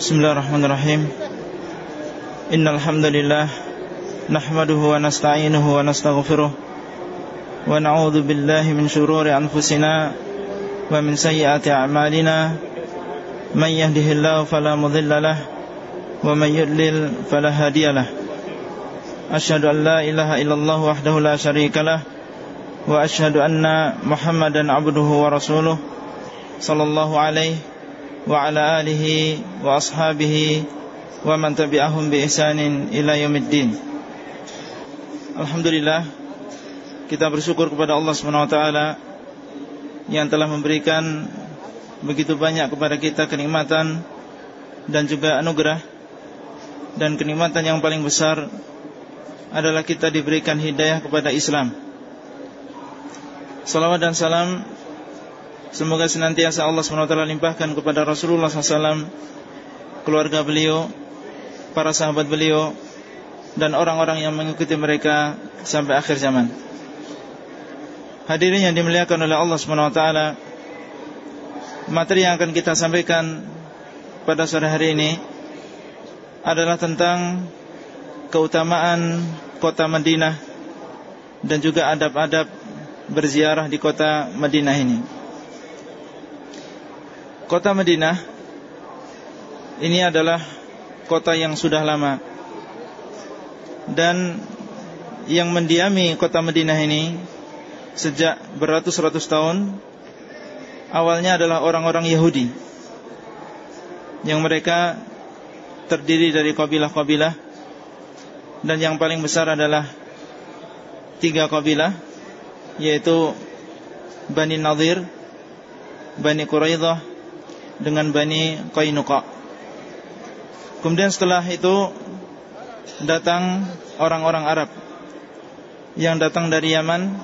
Bismillahirrahmanirrahim. Innal hamdalillah nahmaduhu wa nasta'inuhu wa nastaghfiruh. Wa na'udzu billahi min shururi anfusina wa min sayyiati a'malina. May yahdihillahu fala mudilla lah wa may yudlil fala hadiyalah Ashhadu an la ilaha illallah wahdahu la sharikalah. wa ashhadu anna Muhammadan 'abduhu wa rasuluh sallallahu alaihi وعلى آله وأصحابه ومن تبعهم بإحسان إلى يوم الدين Alhamdulillah kita bersyukur kepada Allah SWT yang telah memberikan begitu banyak kepada kita kenikmatan dan juga anugerah dan kenikmatan yang paling besar adalah kita diberikan hidayah kepada Islam. Salawat dan salam Semoga senantiasa Allah SWT limpahkan kepada Rasulullah SAW Keluarga beliau Para sahabat beliau Dan orang-orang yang mengikuti mereka Sampai akhir zaman. Hadirin yang dimuliakan oleh Allah SWT Materi yang akan kita sampaikan Pada sore hari ini Adalah tentang Keutamaan Kota Madinah Dan juga adab-adab Berziarah di kota Madinah ini Kota Madinah ini adalah kota yang sudah lama. Dan yang mendiami kota Madinah ini sejak beratus-ratus tahun awalnya adalah orang-orang Yahudi yang mereka terdiri dari kabilah-kabilah dan yang paling besar adalah tiga kabilah yaitu Bani Nadir, Bani Quraidah dengan Bani Qainuqa. Kemudian setelah itu datang orang-orang Arab yang datang dari Yaman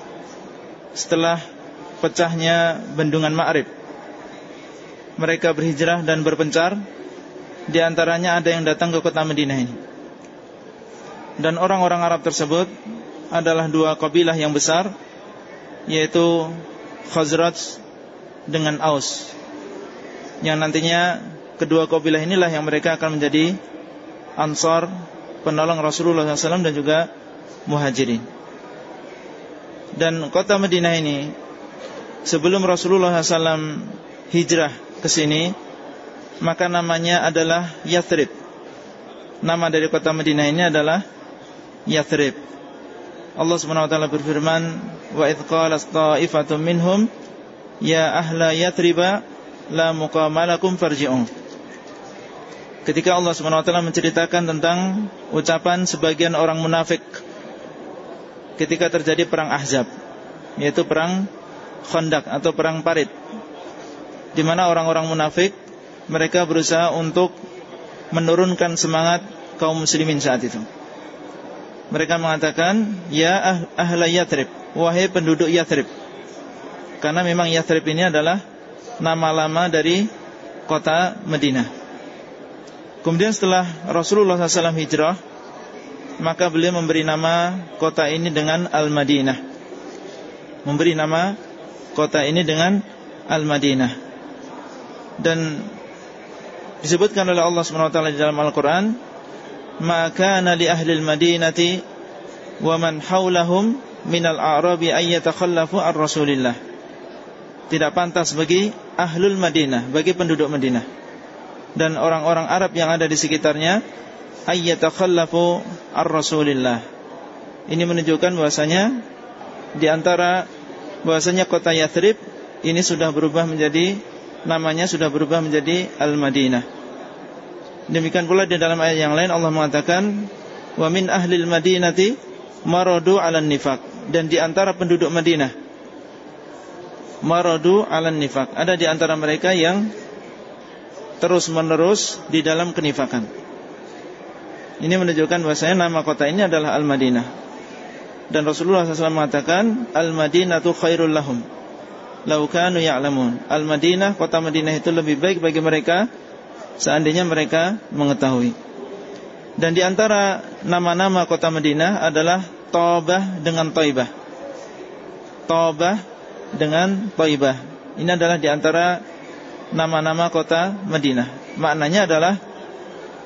setelah pecahnya bendungan Ma'rib. Mereka berhijrah dan berpencar Di antaranya ada yang datang ke kota Madinah ini Dan orang-orang Arab tersebut Adalah dua kabilah yang besar Yaitu Khazraj Dengan Aus yang nantinya kedua kabilah inilah yang mereka akan menjadi ansar penolong Rasulullah SAW dan juga muhajirin. Dan kota Madinah ini sebelum Rasulullah SAW hijrah ke sini, maka namanya adalah Yathrib. Nama dari kota Madinah ini adalah Yathrib. Allah SWT berfirman, "Wa idh qalas ta'ifatun minhum ya ahla Yathriba la muqamalakum farji'un. Ketika Allah SWT menceritakan tentang ucapan sebagian orang munafik ketika terjadi perang Ahzab, yaitu perang Khandaq atau perang Parit. Di mana orang-orang munafik mereka berusaha untuk menurunkan semangat kaum muslimin saat itu. Mereka mengatakan, "Ya ah ahla Yathrib, wahai penduduk Yathrib." Karena memang Yathrib ini adalah nama lama dari kota Madinah. Kemudian setelah Rasulullah SAW hijrah, maka beliau memberi nama kota ini dengan Al-Madinah. Memberi nama kota ini dengan Al-Madinah. Dan disebutkan oleh Allah SWT di dalam Al-Quran, Maka li ahli al-Madinati wa man hawlahum minal a'rabi ayyatakhallafu ar-Rasulillah tidak pantas bagi ahlul Madinah, bagi penduduk Madinah dan orang-orang Arab yang ada di sekitarnya ayyatakhallafu ar-Rasulillah. Ini menunjukkan bahwasanya di antara bahwasanya kota Yathrib ini sudah berubah menjadi namanya sudah berubah menjadi Al-Madinah. Demikian pula di dalam ayat yang lain Allah mengatakan wa min ahlil madinati maradu 'alan nifaq dan di antara penduduk Madinah maradu ala nifak. Ada di antara mereka yang terus menerus di dalam kenifakan. Ini menunjukkan bahwasanya nama kota ini adalah Al-Madinah. Dan Rasulullah SAW mengatakan Al-Madinatu khairul lahum Laukanu ya'lamun Al-Madinah, kota Madinah itu lebih baik bagi mereka Seandainya mereka mengetahui Dan di antara nama-nama kota Madinah adalah Taubah dengan Taibah Taubah dengan Taibah. Ini adalah di antara nama-nama kota Madinah. Maknanya adalah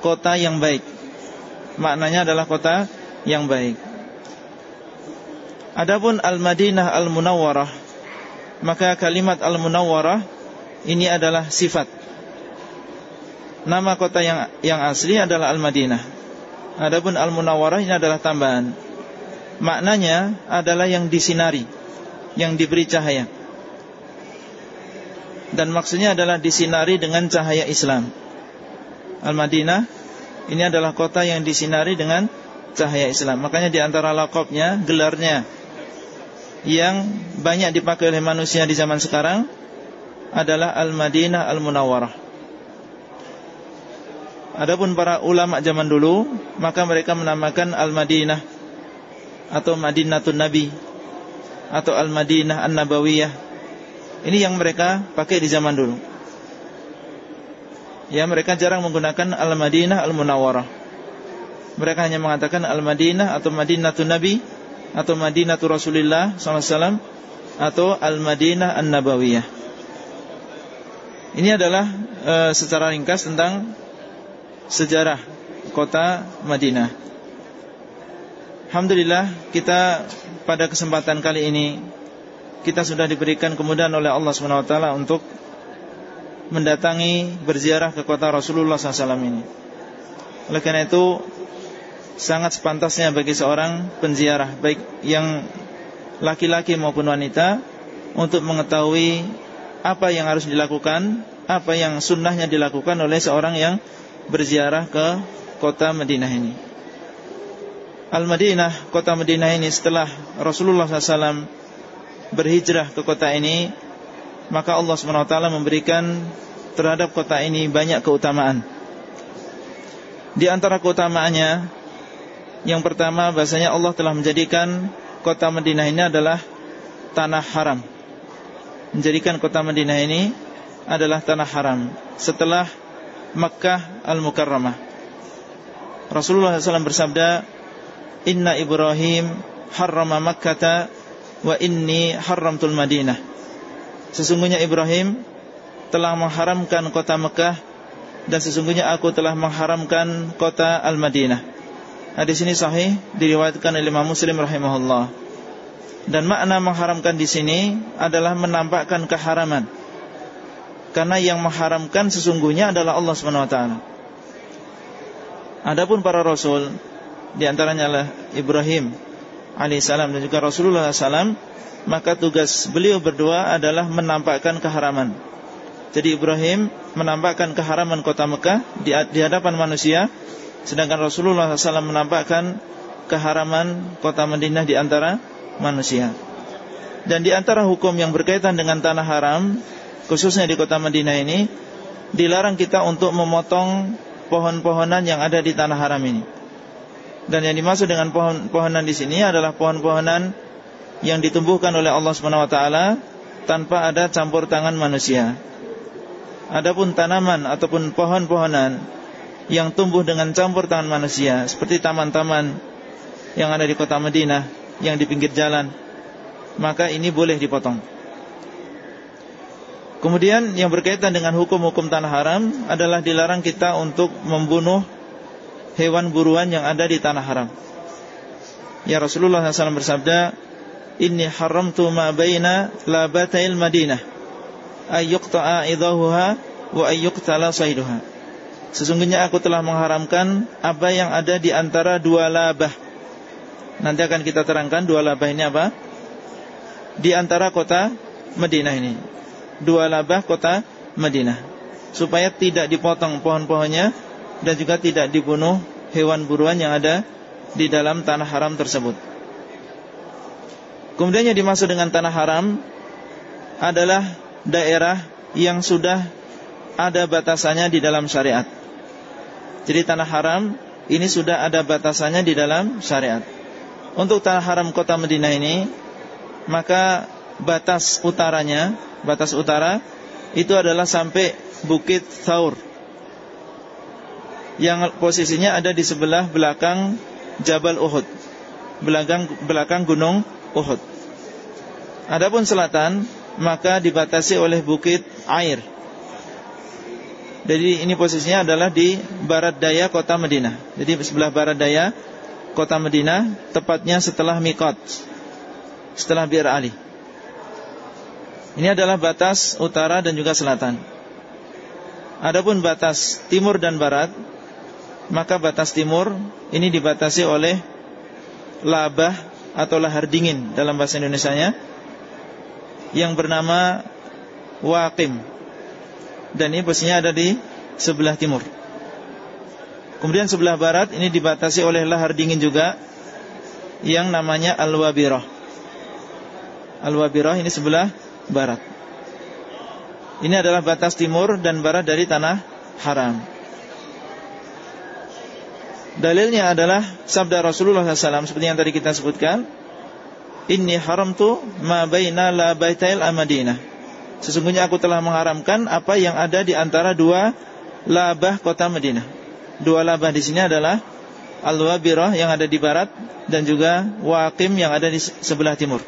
kota yang baik. Maknanya adalah kota yang baik. Adapun Al-Madinah Al-Munawwarah, maka kalimat Al-Munawwarah ini adalah sifat. Nama kota yang yang asli adalah Al-Madinah. Adapun Al-Munawwarah ini adalah tambahan. Maknanya adalah yang disinari, yang diberi cahaya. Dan maksudnya adalah disinari dengan cahaya Islam. Al-Madinah ini adalah kota yang disinari dengan cahaya Islam. Makanya di antara lakopnya, gelarnya yang banyak dipakai oleh manusia di zaman sekarang adalah Al-Madinah Al-Munawwarah. Adapun para ulama zaman dulu, maka mereka menamakan Al-Madinah atau Madinatun Nabi atau Al-Madinah An-Nabawiyah. Ini yang mereka pakai di zaman dulu. Ya, mereka jarang menggunakan Al-Madinah Al-Munawwarah. Mereka hanya mengatakan Al-Madinah atau Madinatun Nabi atau Madinatul Rasulullah SAW atau Al-Madinah An-Nabawiyah. Ini adalah e, secara ringkas tentang sejarah kota Madinah. Alhamdulillah kita pada kesempatan kali ini kita sudah diberikan kemudahan oleh Allah SWT untuk mendatangi berziarah ke kota Rasulullah SAW ini. Oleh karena itu sangat sepantasnya bagi seorang penziarah baik yang laki-laki maupun wanita untuk mengetahui apa yang harus dilakukan, apa yang sunnahnya dilakukan oleh seorang yang berziarah ke kota Madinah ini. Al-Madinah, kota Madinah ini setelah Rasulullah SAW berhijrah ke kota ini maka Allah SWT memberikan terhadap kota ini banyak keutamaan. Di antara keutamaannya yang pertama bahasanya Allah telah menjadikan kota Madinah ini adalah tanah haram. Menjadikan kota Madinah ini adalah tanah haram setelah Makkah Al-Mukarramah. Rasulullah SAW bersabda, "Inna Ibrahim harrama Makkah wa inni haramtul Madinah." Sesungguhnya Ibrahim telah mengharamkan kota Mekah dan sesungguhnya aku telah mengharamkan kota Al-Madinah. Hadis ini sahih diriwayatkan oleh Imam Muslim rahimahullah. Dan makna mengharamkan di sini adalah menampakkan keharaman. Karena yang mengharamkan sesungguhnya adalah Allah SWT. Adapun para rasul di antaranya adalah Ibrahim alaihissalam dan juga Rasulullah SAW maka tugas beliau berdua adalah menampakkan keharaman. Jadi Ibrahim menampakkan keharaman kota Mekah di, hadapan manusia, sedangkan Rasulullah SAW menampakkan keharaman kota Madinah di antara manusia. Dan di antara hukum yang berkaitan dengan tanah haram, khususnya di kota Madinah ini, dilarang kita untuk memotong pohon-pohonan yang ada di tanah haram ini. Dan yang dimaksud dengan pohon-pohonan di sini adalah pohon-pohonan yang ditumbuhkan oleh Allah SWT tanpa ada campur tangan manusia. Adapun tanaman ataupun pohon-pohonan yang tumbuh dengan campur tangan manusia seperti taman-taman yang ada di kota Madinah yang di pinggir jalan, maka ini boleh dipotong. Kemudian yang berkaitan dengan hukum-hukum tanah haram adalah dilarang kita untuk membunuh hewan buruan yang ada di tanah haram. Ya Rasulullah SAW bersabda, inni haramtu ma baina labatail Madinah ayyuqta'a idahuha wa ayyuqtala saiduha Sesungguhnya aku telah mengharamkan apa yang ada di antara dua labah. Nanti akan kita terangkan dua labah ini apa? Di antara kota Madinah ini. Dua labah kota Madinah. Supaya tidak dipotong pohon-pohonnya dan juga tidak dibunuh hewan buruan yang ada di dalam tanah haram tersebut. Kemudian yang dimaksud dengan tanah haram adalah daerah yang sudah ada batasannya di dalam syariat. Jadi tanah haram ini sudah ada batasannya di dalam syariat. Untuk tanah haram kota Madinah ini, maka batas utaranya, batas utara itu adalah sampai Bukit Thaur. Yang posisinya ada di sebelah belakang Jabal Uhud. Belakang belakang gunung Uhud. Adapun selatan maka dibatasi oleh bukit air. Jadi ini posisinya adalah di barat daya kota Madinah. Jadi sebelah barat daya kota Madinah, tepatnya setelah Mikot, setelah Bir Ali. Ini adalah batas utara dan juga selatan. Adapun batas timur dan barat, maka batas timur ini dibatasi oleh labah atau lahar dingin dalam bahasa Indonesia-nya yang bernama Waqim dan ini posisinya ada di sebelah timur. Kemudian sebelah barat ini dibatasi oleh lahar dingin juga yang namanya Al-Wabirah. Al-Wabirah ini sebelah barat. Ini adalah batas timur dan barat dari tanah haram. Dalilnya adalah sabda Rasulullah SAW seperti yang tadi kita sebutkan. Inni haramtu ma baina la baitail amadinah. Sesungguhnya aku telah mengharamkan apa yang ada di antara dua labah kota Madinah. Dua labah di sini adalah Al-Wabirah yang ada di barat dan juga Waqim yang ada di sebelah timur.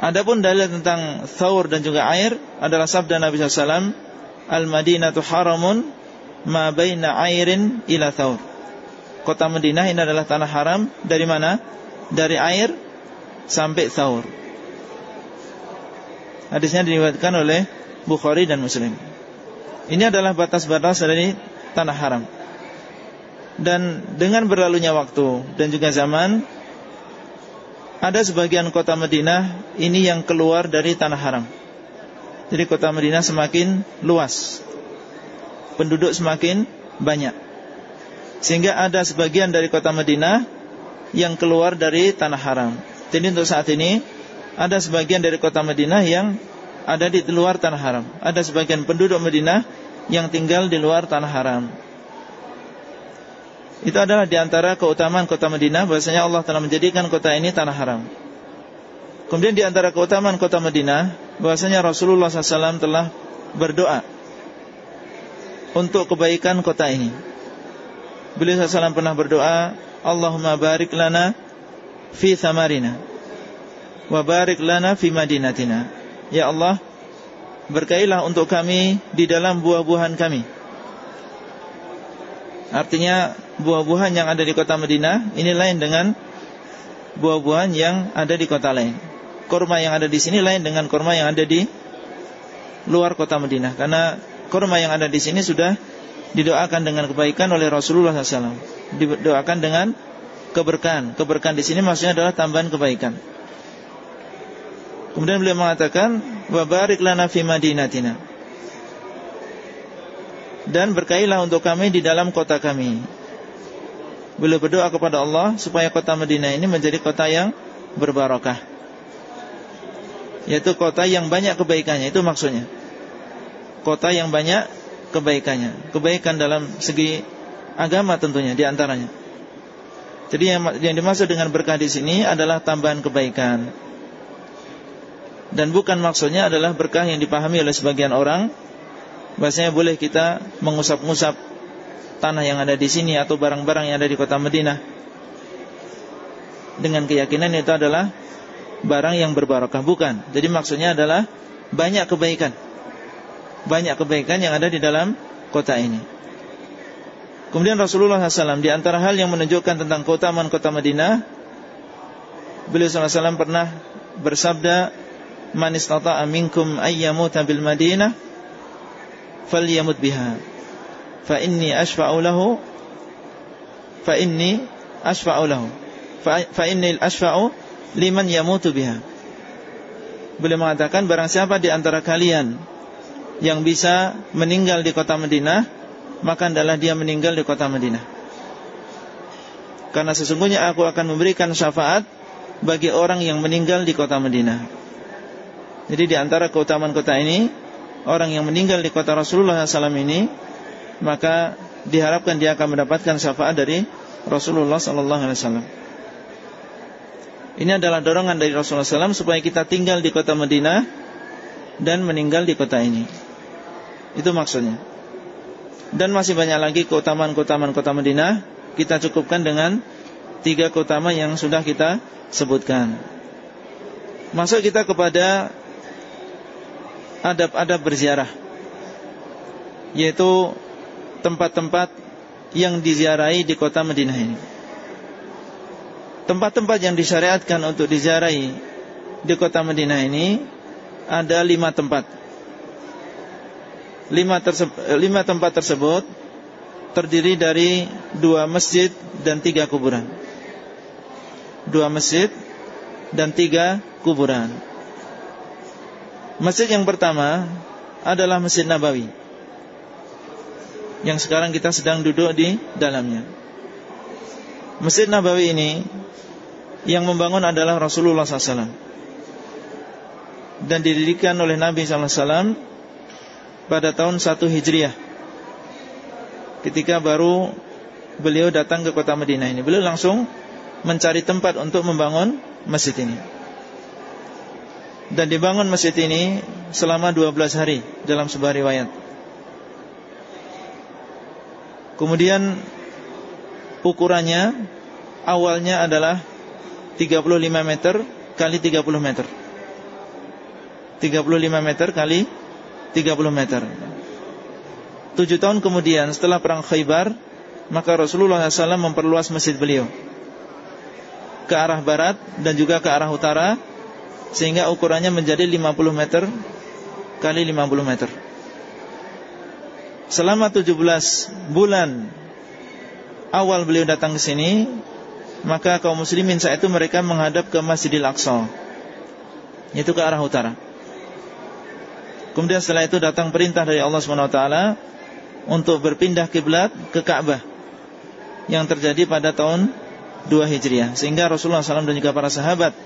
Adapun dalil tentang Thawr dan juga air adalah sabda Nabi SAW Al-Madinatu haramun ma baina airin ila Thawr. Kota Madinah ini adalah tanah haram dari mana? Dari air sampai Thawr. Hadisnya diriwayatkan oleh Bukhari dan Muslim. Ini adalah batas-batas dari tanah haram. Dan dengan berlalunya waktu dan juga zaman ada sebagian kota Madinah ini yang keluar dari tanah haram. Jadi kota Madinah semakin luas. Penduduk semakin banyak. Sehingga ada sebagian dari kota Madinah yang keluar dari tanah haram. Jadi untuk saat ini ada sebagian dari kota Madinah yang ada di luar tanah haram. Ada sebagian penduduk Madinah yang tinggal di luar tanah haram. Itu adalah di antara keutamaan kota Madinah bahwasanya Allah telah menjadikan kota ini tanah haram. Kemudian di antara keutamaan kota Madinah bahwasanya Rasulullah SAW telah berdoa untuk kebaikan kota ini. Beliau SAW pernah berdoa, Allahumma barik lana fi samarina wa barik lana fi madinatina. Ya Allah, berkailah untuk kami di dalam buah-buahan kami. Artinya buah-buahan yang ada di kota Madinah ini lain dengan buah-buahan yang ada di kota lain. Kurma yang ada di sini lain dengan kurma yang ada di luar kota Madinah. Karena kurma yang ada di sini sudah didoakan dengan kebaikan oleh Rasulullah SAW. Didoakan dengan keberkahan. Keberkahan di sini maksudnya adalah tambahan kebaikan. Kemudian beliau mengatakan wa barik lana fi madinatina. Dan berkailah untuk kami di dalam kota kami. Beliau berdoa kepada Allah supaya kota Madinah ini menjadi kota yang berbarokah. Yaitu kota yang banyak kebaikannya, itu maksudnya. Kota yang banyak kebaikannya. Kebaikan dalam segi agama tentunya di antaranya. Jadi yang, yang dimaksud dengan berkah di sini adalah tambahan kebaikan. Dan bukan maksudnya adalah berkah yang dipahami oleh sebagian orang. Bahasanya boleh kita mengusap-ngusap tanah yang ada di sini atau barang-barang yang ada di kota Madinah. Dengan keyakinan itu adalah barang yang berbarokah bukan. Jadi maksudnya adalah banyak kebaikan banyak kebaikan yang ada di dalam kota ini. Kemudian Rasulullah SAW di antara hal yang menunjukkan tentang keutamaan kota Madinah beliau SAW pernah bersabda man istata'a minkum ayyamuta bil Madinah falyamut biha. Fa inni ashfa'u lahu fa inni ashfa'u lahu. Fa inni ashfa'u liman yamutu biha. Beliau mengatakan barang siapa di antara kalian yang bisa meninggal di kota Madinah maka adalah dia meninggal di kota Madinah. Karena sesungguhnya aku akan memberikan syafaat bagi orang yang meninggal di kota Madinah. Jadi di antara keutamaan kota ini Orang yang meninggal di kota Rasulullah SAW ini Maka diharapkan dia akan mendapatkan syafaat dari Rasulullah SAW Ini adalah dorongan dari Rasulullah SAW Supaya kita tinggal di kota Madinah Dan meninggal di kota ini Itu maksudnya Dan masih banyak lagi keutamaan-keutamaan kota Madinah Kita cukupkan dengan Tiga keutamaan yang sudah kita sebutkan Masuk kita kepada adab-adab berziarah. Yaitu tempat-tempat yang diziarahi di kota Madinah ini Tempat-tempat yang disyariatkan untuk diziarahi di kota Madinah ini ada lima tempat. Lima, lima tempat tersebut terdiri dari dua masjid dan tiga kuburan. Dua masjid dan tiga kuburan. Masjid yang pertama adalah Masjid Nabawi Yang sekarang kita sedang duduk di dalamnya Masjid Nabawi ini yang membangun adalah Rasulullah SAW dan didirikan oleh Nabi SAW pada tahun 1 Hijriah. Ketika baru beliau datang ke kota Madinah ini. Beliau langsung mencari tempat untuk membangun masjid ini. Dan dibangun masjid ini selama 12 hari dalam sebuah riwayat. Kemudian ukurannya awalnya adalah 35 meter kali 30 meter. 35 meter kali 30 meter. 7 tahun kemudian setelah perang Khaybar Maka Rasulullah SAW memperluas masjid beliau. Ke arah barat dan juga ke arah utara Sehingga ukurannya menjadi 50 meter Kali 50 meter. Selama 17 bulan Awal beliau datang ke sini maka kaum muslimin saat itu mereka menghadap ke Masjidil Aqsa. Itu ke arah utara Kemudian setelah itu datang perintah dari Allah SWT Untuk berpindah kiblat ke Ka'bah Yang terjadi pada tahun 2 Hijriah Sehingga Rasulullah SAW dan juga para sahabat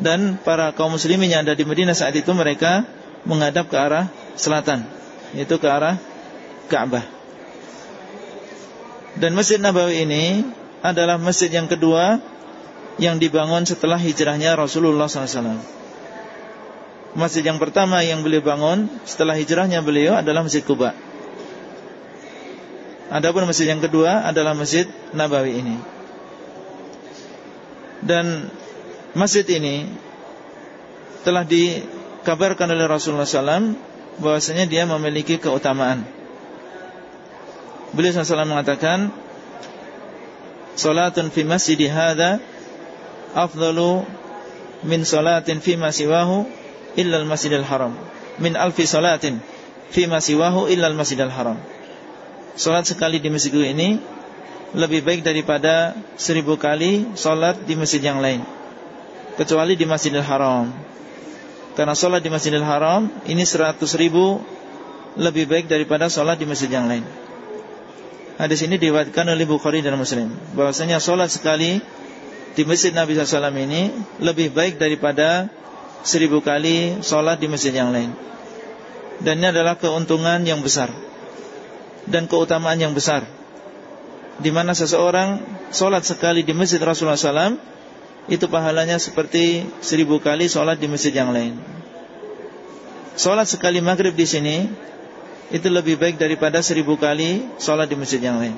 Dan para kaum muslimin yang ada di Madinah saat itu Mereka menghadap ke arah selatan Yaitu ke arah Ka'bah Dan Masjid Nabawi ini adalah masjid yang kedua yang dibangun setelah hijrahnya Rasulullah SAW. Masjid yang pertama yang beliau bangun setelah hijrahnya beliau adalah Masjid Kuba. Adapun masjid yang kedua adalah Masjid Nabawi ini. Dan masjid ini telah dikabarkan oleh Rasulullah SAW bahwasanya dia memiliki keutamaan. Beliau SAW mengatakan Salatun fi masjid hadha afdalu min salatin fi ma siwahu illa al-masjidil haram. Min alfi salatin fi ma siwahu illa al-masjidil haram. Salat sekali di masjid ini lebih baik daripada seribu kali salat di masjid yang lain kecuali di Masjidil Haram. Karena salat di Masjidil Haram ini seratus ribu lebih baik daripada salat di masjid yang lain. Hadis ini diriwayatkan oleh Bukhari dan Muslim bahwasanya solat sekali di masjid Nabi SAW ini lebih baik daripada seribu kali solat di masjid yang lain. Dan ini adalah keuntungan yang besar dan keutamaan yang besar. Di mana seseorang solat sekali di masjid Rasulullah SAW itu pahalanya seperti seribu kali solat di masjid yang lain. Solat sekali maghrib di sini itu lebih baik daripada seribu kali sholat di masjid yang lain.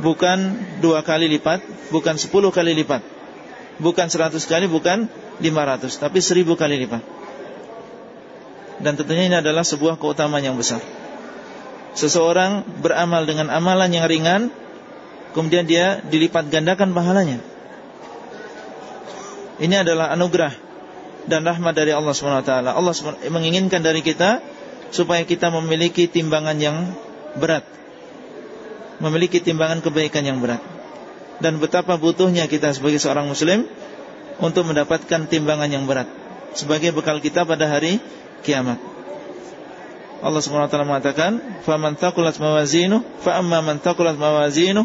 Bukan dua kali lipat, bukan sepuluh kali lipat, bukan seratus kali, bukan lima ratus, tapi seribu kali lipat. Dan tentunya ini adalah sebuah keutamaan yang besar. Seseorang beramal dengan amalan yang ringan, kemudian dia dilipat gandakan pahalanya. Ini adalah anugerah dan rahmat dari Allah SWT. Allah menginginkan dari kita supaya kita memiliki timbangan yang berat memiliki timbangan kebaikan yang berat dan betapa butuhnya kita sebagai seorang muslim untuk mendapatkan timbangan yang berat sebagai bekal kita pada hari kiamat Allah SWT mengatakan faman taqulat mawazinu fa amma man taqulat mawazinu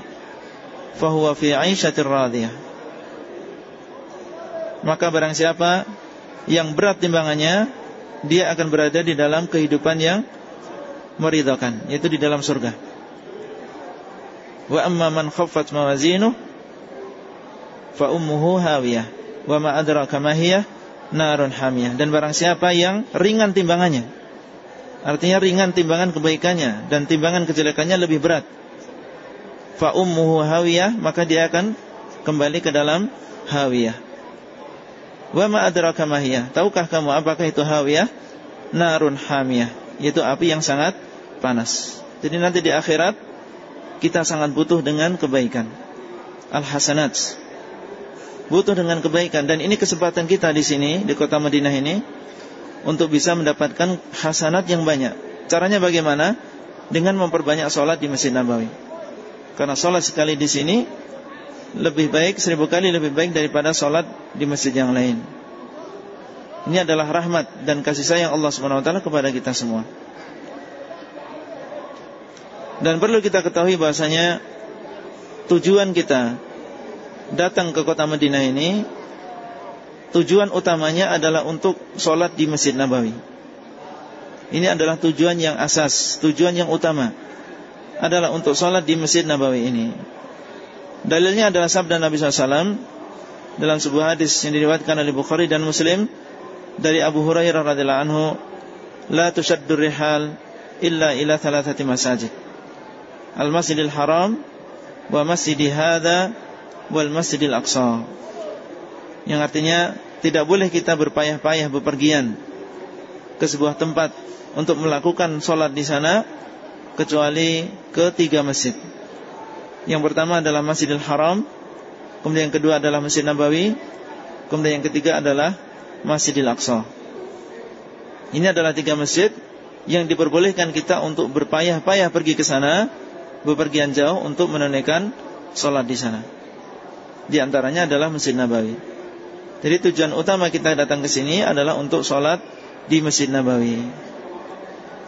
fahuwa fi 'aisyatir radiyah maka barang siapa yang berat timbangannya dia akan berada di dalam kehidupan yang meridhakan, yaitu di dalam surga. Wa amma man khaffat mawazinu fa ummuhu hawiyah wa ma adraka ma hiya narun hamiyah. Dan barang siapa yang ringan timbangannya, artinya ringan timbangan kebaikannya dan timbangan kejelekannya lebih berat. Fa ummuhu hawiyah, maka dia akan kembali ke dalam hawiyah. Wa ma adraka mahiyah. Tahukah kamu apakah itu hawiyah? Narun hamiyah. Yaitu api yang sangat panas. Jadi nanti di akhirat kita sangat butuh dengan kebaikan. Al-hasanat. Butuh dengan kebaikan dan ini kesempatan kita di sini di kota Madinah ini untuk bisa mendapatkan hasanat yang banyak. Caranya bagaimana? Dengan memperbanyak sholat di Masjid Nabawi. Karena sholat sekali di sini lebih baik seribu kali lebih baik daripada sholat di masjid yang lain. Ini adalah rahmat dan kasih sayang Allah Subhanahu Wa Taala kepada kita semua. Dan perlu kita ketahui bahasanya tujuan kita datang ke kota Madinah ini tujuan utamanya adalah untuk sholat di Masjid Nabawi. Ini adalah tujuan yang asas, tujuan yang utama adalah untuk sholat di Masjid Nabawi ini. Dalilnya adalah sabda Nabi SAW dalam sebuah hadis yang diriwayatkan oleh Bukhari dan Muslim dari Abu Hurairah radhiyallahu anhu, "La tushaddur rihal illa ila thalathati masajid." Al-Masjidil Haram wa Masjidi Hadza wal Masjidil Aqsa. Yang artinya tidak boleh kita berpayah-payah bepergian ke sebuah tempat untuk melakukan sholat di sana kecuali ke tiga masjid. Yang pertama adalah Masjidil Haram, kemudian yang kedua adalah Masjid Nabawi, kemudian yang ketiga adalah Masjidil Aqsa. Ini adalah tiga masjid yang diperbolehkan kita untuk berpayah-payah pergi ke sana bepergian jauh untuk menunaikan sholat di sana. Di antaranya adalah Masjid Nabawi. Jadi tujuan utama kita datang ke sini adalah untuk sholat di Masjid Nabawi.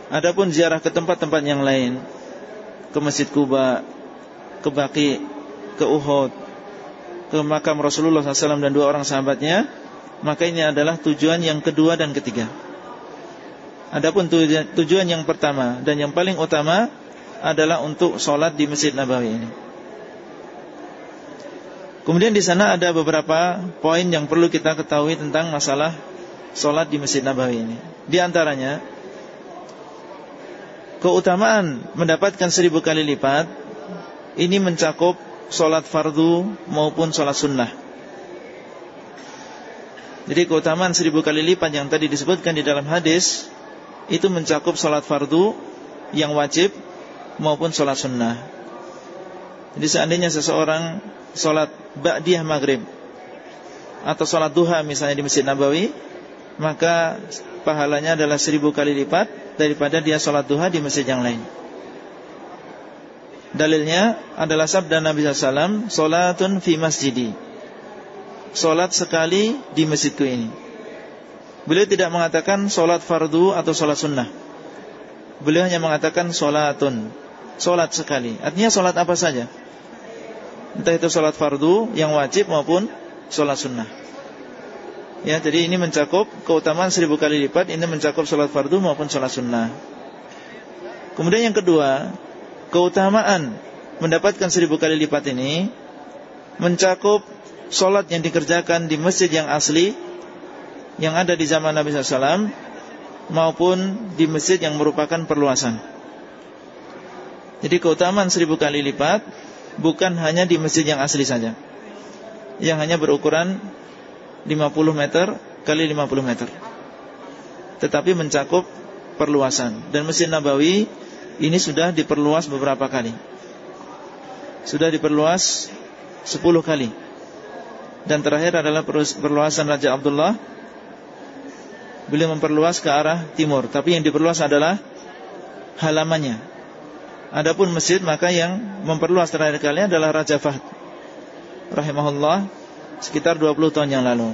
Adapun ziarah ke tempat-tempat yang lain, ke Masjid Kuba, ke Baki, ke Uhud, ke makam Rasulullah SAW dan dua orang sahabatnya, maka ini adalah tujuan yang kedua dan ketiga. Adapun tujuan yang pertama dan yang paling utama adalah untuk sholat di Masjid Nabawi ini. Kemudian di sana ada beberapa poin yang perlu kita ketahui tentang masalah sholat di Masjid Nabawi ini. Di antaranya, keutamaan mendapatkan seribu kali lipat ini mencakup sholat fardu maupun sholat sunnah. Jadi keutamaan seribu kali lipat yang tadi disebutkan di dalam hadis itu mencakup sholat fardu yang wajib maupun sholat sunnah. Jadi seandainya seseorang sholat ba'diyah maghrib atau sholat duha misalnya di Masjid Nabawi, maka pahalanya adalah seribu kali lipat daripada dia sholat duha di masjid yang lain. Dalilnya adalah sabda Nabi SAW, sholatun fi masjidi. Sholat sekali di masjidku ini. Beliau tidak mengatakan sholat fardu atau sholat sunnah. Beliau hanya mengatakan sholatun Solat sekali. Artinya solat apa saja? Entah itu solat fardu yang wajib maupun solat sunnah. Ya, jadi ini mencakup keutamaan seribu kali lipat Ini mencakup solat fardu maupun solat sunnah. Kemudian yang kedua Keutamaan mendapatkan seribu kali lipat ini Mencakup solat yang dikerjakan di masjid yang asli Yang ada di zaman Nabi SAW Maupun di masjid yang merupakan perluasan jadi keutamaan seribu kali lipat Bukan hanya di masjid yang asli saja. Yang hanya berukuran 50 meter kali 50 meter. Tetapi mencakup perluasan. Dan Masjid Nabawi Ini sudah diperluas beberapa kali. Sudah diperluas 10 kali. Dan terakhir adalah perluasan Raja Abdullah. Beliau memperluas ke arah timur. Tapi yang diperluas adalah Halamannya Adapun masjid maka yang memperluas terakhir kali adalah Raja Fahd rahimahullah sekitar 20 tahun yang lalu.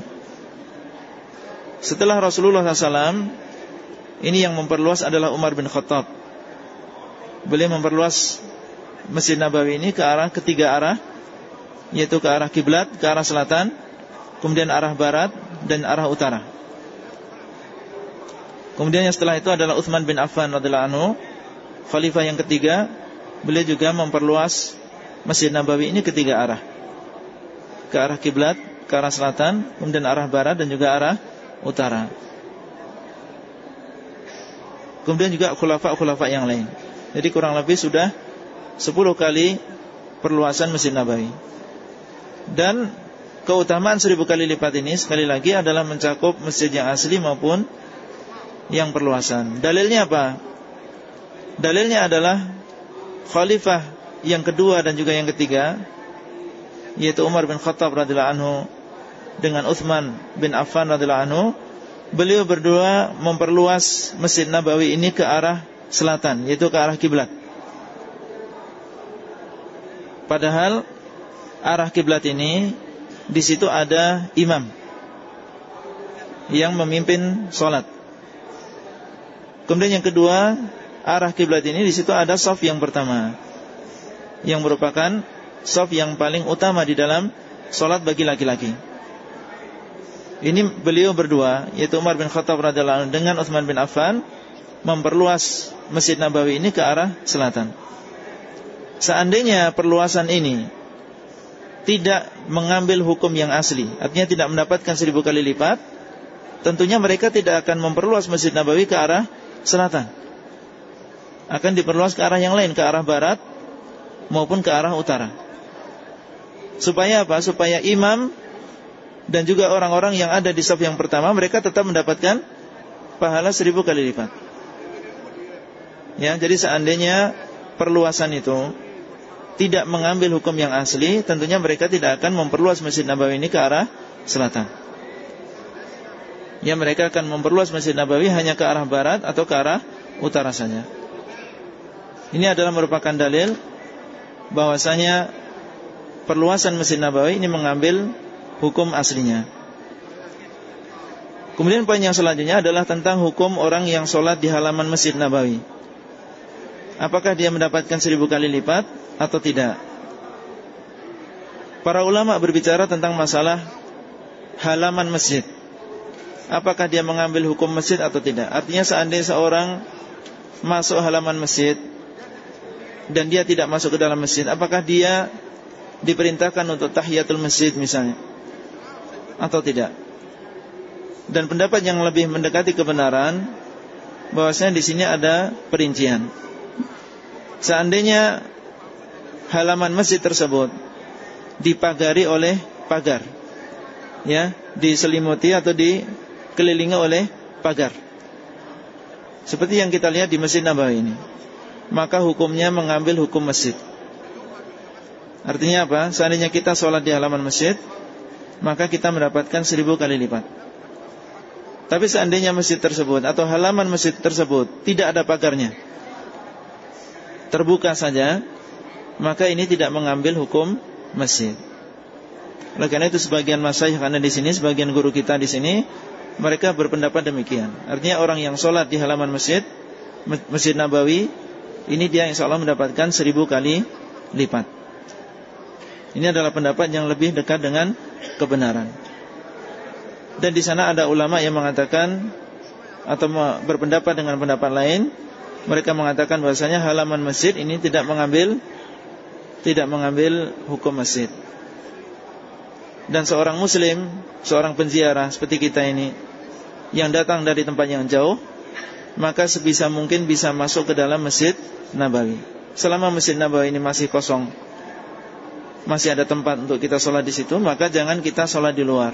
Setelah Rasulullah SAW ini yang memperluas adalah Umar bin Khattab. Beliau memperluas Masjid Nabawi ini ke arah ketiga arah yaitu ke arah kiblat, ke arah selatan, kemudian arah barat dan arah utara. Kemudian yang setelah itu adalah Uthman bin Affan radhiyallahu anhu khalifah yang ketiga beliau juga memperluas Masjid Nabawi ini ketiga arah. Ke arah kiblat, ke arah selatan, kemudian arah barat dan juga arah utara. Kemudian juga khulafa-khulafa yang lain. Jadi kurang lebih sudah 10 kali perluasan Masjid Nabawi. Dan keutamaan seribu kali lipat ini sekali lagi adalah mencakup masjid yang asli maupun yang perluasan. Dalilnya apa? Dalilnya adalah khalifah yang kedua dan juga yang ketiga yaitu Umar bin Khattab radhiyallahu anhu dengan Uthman bin Affan radhiyallahu anhu beliau berdua memperluas Masjid Nabawi ini ke arah selatan yaitu ke arah kiblat padahal arah kiblat ini di situ ada imam yang memimpin sholat. Kemudian yang kedua, arah kiblat ini di situ ada saf yang pertama, yang merupakan saf yang paling utama di dalam sholat bagi laki-laki. Ini beliau berdua, yaitu Umar bin Khattab radhiallahu anhu dengan Utsman bin Affan memperluas Masjid Nabawi ini ke arah selatan. Seandainya perluasan ini tidak mengambil hukum yang asli, artinya tidak mendapatkan seribu kali lipat, tentunya mereka tidak akan memperluas Masjid Nabawi ke arah selatan. Akan diperluas ke arah yang lain, ke arah barat maupun ke arah utara. Supaya apa? Supaya imam dan juga orang-orang yang ada di saf yang pertama mereka tetap mendapatkan pahala seribu kali lipat. Ya, jadi seandainya perluasan itu tidak mengambil hukum yang asli, tentunya mereka tidak akan memperluas Masjid Nabawi ini ke arah selatan. Ya mereka akan memperluas Masjid Nabawi hanya ke arah barat atau ke arah utara saja. Ini adalah merupakan dalil bahwasanya perluasan Masjid Nabawi ini mengambil hukum aslinya. Kemudian poin yang selanjutnya adalah tentang hukum orang yang sholat di halaman Masjid Nabawi. Apakah dia mendapatkan seribu kali lipat atau tidak. Para ulama berbicara tentang masalah halaman masjid. Apakah dia mengambil hukum masjid atau tidak? Artinya seandainya seorang masuk halaman masjid dan dia tidak masuk ke dalam masjid, apakah dia diperintahkan untuk tahiyatul masjid misalnya atau tidak? Dan pendapat yang lebih mendekati kebenaran bahwasanya di sini ada perincian. Seandainya halaman masjid tersebut dipagari oleh pagar. Ya, diselimuti atau dikelilingi oleh pagar. Seperti yang kita lihat di Masjid Nabawi ini. Maka hukumnya mengambil hukum masjid. Artinya apa? Seandainya kita sholat di halaman masjid, maka kita mendapatkan seribu kali lipat. Tapi seandainya masjid tersebut atau halaman masjid tersebut tidak ada pagarnya, terbuka saja, maka ini tidak mengambil hukum masjid. Oleh karena itu sebagian masyayikh karena di sini, sebagian guru kita di sini, mereka berpendapat demikian. Artinya orang yang sholat di halaman masjid, masjid Nabawi, ini dia insya Allah mendapatkan seribu kali lipat. Ini adalah pendapat yang lebih dekat dengan kebenaran. Dan di sana ada ulama yang mengatakan atau berpendapat dengan pendapat lain, mereka mengatakan bahwasanya halaman masjid ini tidak mengambil tidak mengambil hukum masjid. Dan seorang muslim, seorang penziarah seperti kita ini yang datang dari tempat yang jauh, maka sebisa mungkin bisa masuk ke dalam Masjid Nabawi. Selama Masjid Nabawi ini masih kosong, masih ada tempat untuk kita sholat di situ, maka jangan kita sholat di luar.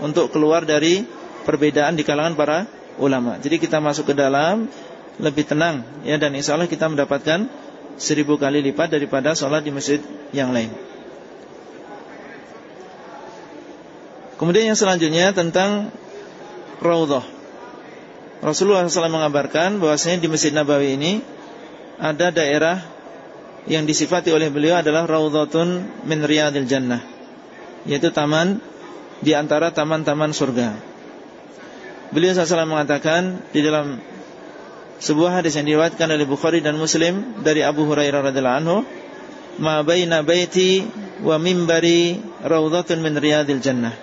Untuk keluar dari perbedaan di kalangan para ulama. Jadi kita masuk ke dalam lebih tenang ya dan insya Allah kita mendapatkan seribu kali lipat daripada sholat di masjid yang lain. Kemudian yang selanjutnya tentang Raudhah. Rasulullah SAW mengabarkan bahwasanya di Masjid Nabawi ini ada daerah yang disifati oleh beliau adalah Raudhatun min Riyadil Jannah, yaitu taman di antara taman-taman surga. Beliau SAW mengatakan di dalam sebuah hadis yang diriwayatkan oleh Bukhari dan Muslim dari Abu Hurairah radhiyallahu anhu, "Ma baina baiti wa mimbari raudhatun min riyadil jannah."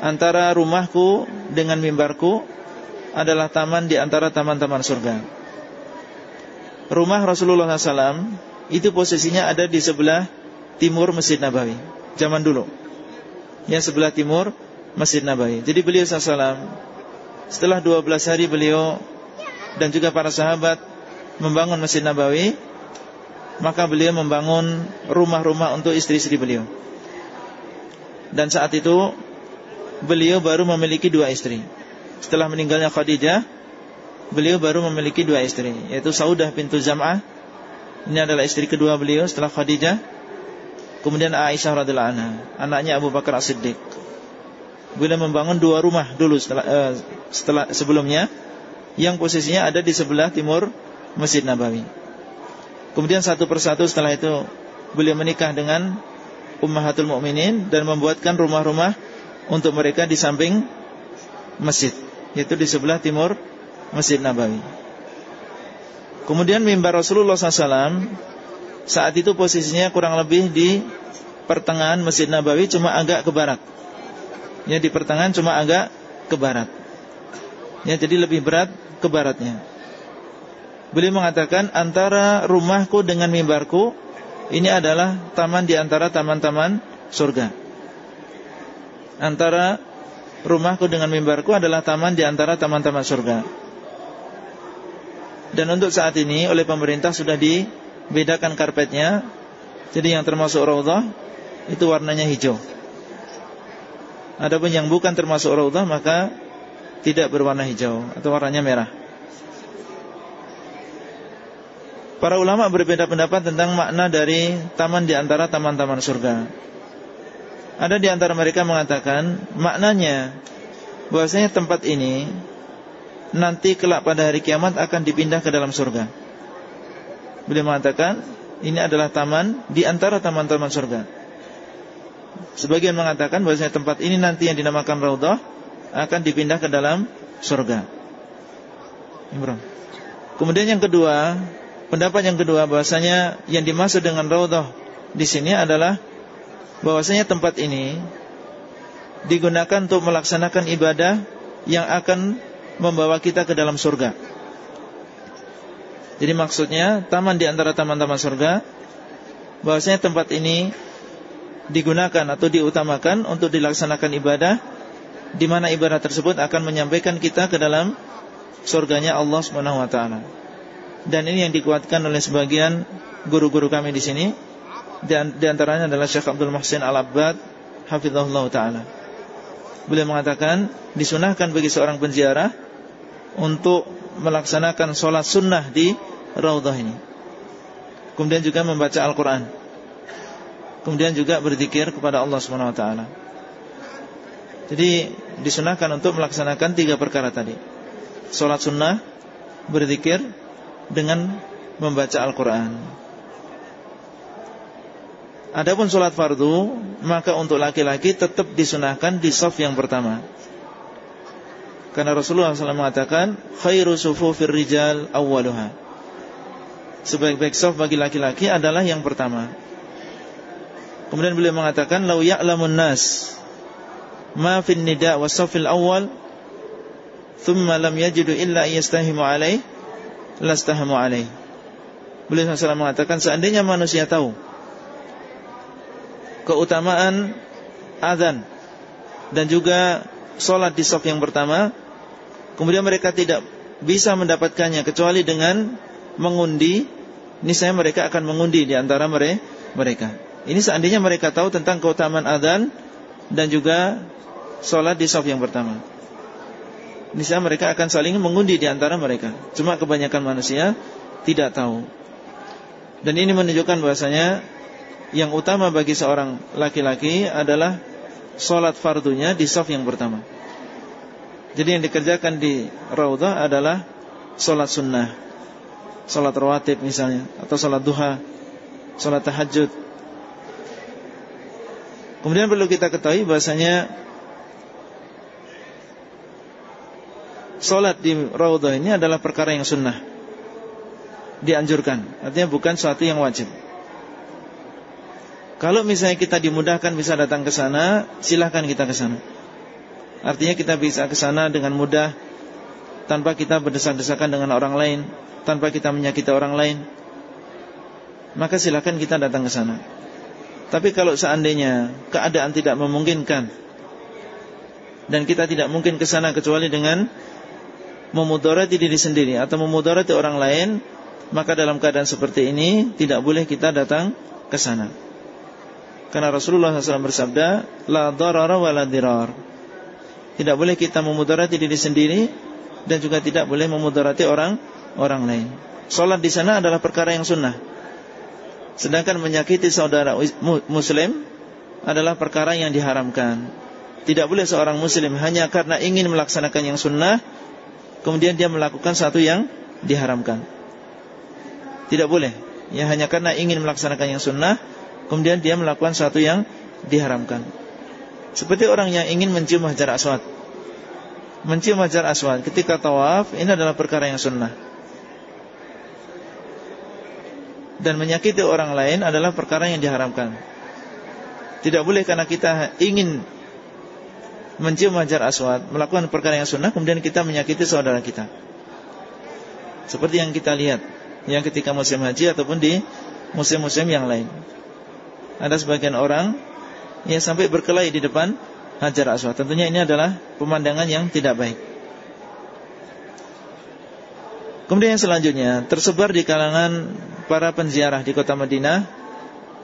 Antara rumahku dengan mimbarku adalah taman di antara taman-taman surga. Rumah Rasulullah SAW itu posisinya ada di sebelah timur Masjid Nabawi. Zaman dulu. Yang sebelah timur Masjid Nabawi. Jadi beliau SAW setelah 12 hari beliau dan juga para sahabat membangun Masjid Nabawi, maka beliau membangun rumah-rumah untuk istri-istri beliau. Dan saat itu beliau baru memiliki dua istri. Setelah meninggalnya Khadijah, beliau baru memiliki dua istri Yaitu Saudah pintu Zam'ah. Ini adalah istri kedua beliau setelah Khadijah. Kemudian Aisyah radhiallahu anha Anaknya Abu Bakar As-Siddiq. Beliau membangun dua rumah dulu setelah, uh, setelah sebelumnya Yang posisinya ada di sebelah timur Masjid Nabawi. Kemudian satu persatu setelah itu Beliau menikah dengan Ummahatul Mukminin Dan membuatkan rumah-rumah Untuk mereka di samping Masjid Yaitu di sebelah timur Masjid Nabawi. Kemudian mimbar Rasulullah SAW Saat itu posisinya kurang lebih di Pertengahan Masjid Nabawi Cuma agak ke barat. Ya di pertengahan cuma agak ke barat. Ya jadi lebih berat ke baratnya. Beliau mengatakan antara rumahku dengan mimbarku ini adalah taman di antara taman-taman surga. Antara rumahku dengan mimbarku adalah taman di antara taman-taman surga. Dan untuk saat ini oleh pemerintah sudah dibedakan karpetnya. Jadi yang termasuk raudhah itu warnanya hijau. Adapun yang bukan termasuk raudhah maka tidak berwarna hijau atau warnanya merah. Para ulama berbeda pendapat tentang makna dari taman di antara taman-taman surga. Ada di antara mereka mengatakan maknanya bahwasanya tempat ini nanti kelak pada hari kiamat akan dipindah ke dalam surga. Beliau mengatakan ini adalah taman di antara taman-taman surga. Sebagian mengatakan bahwasanya tempat ini nanti yang dinamakan raudhah akan dipindah ke dalam surga. Imran. Kemudian yang kedua, Pendapat yang kedua bahwasanya yang dimaksud dengan raudhah di sini adalah bahwasanya tempat ini digunakan untuk melaksanakan ibadah yang akan membawa kita ke dalam surga. Jadi maksudnya taman di antara taman-taman surga bahwasanya tempat ini digunakan atau diutamakan untuk dilaksanakan ibadah di mana ibadah tersebut akan menyampaikan kita ke dalam surganya Allah Subhanahu wa taala dan ini yang dikuatkan oleh sebagian guru-guru kami di sini di antaranya adalah Syekh Abdul Muhsin Al-Abbad hafizahullah taala. Beliau mengatakan disunahkan bagi seorang penziarah untuk melaksanakan sholat sunnah di raudhah ini. Kemudian juga membaca Al-Qur'an. Kemudian juga berzikir kepada Allah Subhanahu wa taala. Jadi disunahkan untuk melaksanakan tiga perkara tadi. Sholat sunnah, berzikir dengan membaca Al-Quran Adapun sholat fardu Maka untuk laki-laki tetap disunahkan di saf yang pertama. Karena Rasulullah SAW mengatakan Khairu sufufir rijal awwaluha. Sebaik-baik saf bagi laki-laki adalah yang pertama. Kemudian beliau mengatakan Lau ya'lamun nas Ma fin nida wa safil awal Thumma lam yajidu illa iyastahimu alaih lastahamu alaih. Beliau SAW mengatakan seandainya manusia tahu keutamaan azan dan juga solat di saf yang pertama, kemudian mereka tidak bisa mendapatkannya kecuali dengan mengundi, ini saya mereka akan mengundi di antara mereka. Ini seandainya mereka tahu tentang keutamaan azan dan juga solat di saf yang pertama niscaya mereka akan saling mengundi di antara mereka. Cuma kebanyakan manusia tidak tahu. Dan ini menunjukkan bahasanya yang utama bagi seorang laki-laki adalah solat fardunya di saf yang pertama. Jadi yang dikerjakan di raudhah adalah solat sunnah, solat rawatib misalnya, atau solat duha, solat tahajud. Kemudian perlu kita ketahui bahasanya Solat di raudhah ini adalah perkara yang sunnah Dianjurkan Artinya bukan suatu yang wajib Kalau misalnya kita dimudahkan bisa datang ke sana Silahkan kita ke sana. Artinya kita bisa ke sana dengan mudah Tanpa kita berdesak-desakan dengan orang lain Tanpa kita menyakiti orang lain. Maka silahkan kita datang ke sana. Tapi kalau seandainya Keadaan tidak memungkinkan Dan kita tidak mungkin ke sana Kecuali dengan memudarati diri sendiri atau memudarati orang lain, maka dalam keadaan seperti ini tidak boleh kita datang ke sana. Karena Rasulullah SAW bersabda, la darara wa la dirar. Tidak boleh kita memudarati diri sendiri dan juga tidak boleh memudarati orang orang lain. Salat di sana adalah perkara yang sunnah. Sedangkan menyakiti saudara muslim adalah perkara yang diharamkan. Tidak boleh seorang muslim hanya karena ingin melaksanakan yang sunnah kemudian dia melakukan satu yang diharamkan. Tidak boleh. Ya hanya karena ingin melaksanakan yang sunnah kemudian dia melakukan satu yang diharamkan. Seperti orang yang ingin mencium hajar aswad. Mencium hajar aswad. Ketika tawaf Ini adalah perkara yang sunnah. Dan menyakiti orang lain adalah perkara yang diharamkan. Tidak boleh karena kita ingin Mencium hajar aswad Melakukan perkara yang sunnah Kemudian kita menyakiti saudara kita. Seperti yang kita lihat Yang ketika musim haji ataupun di Musim-musim yang lain Ada sebagian orang Yang sampai berkelahi di depan Hajar Aswad. Tentunya ini adalah pemandangan yang tidak baik. Kemudian yang selanjutnya tersebar di kalangan para penziarah di kota Madinah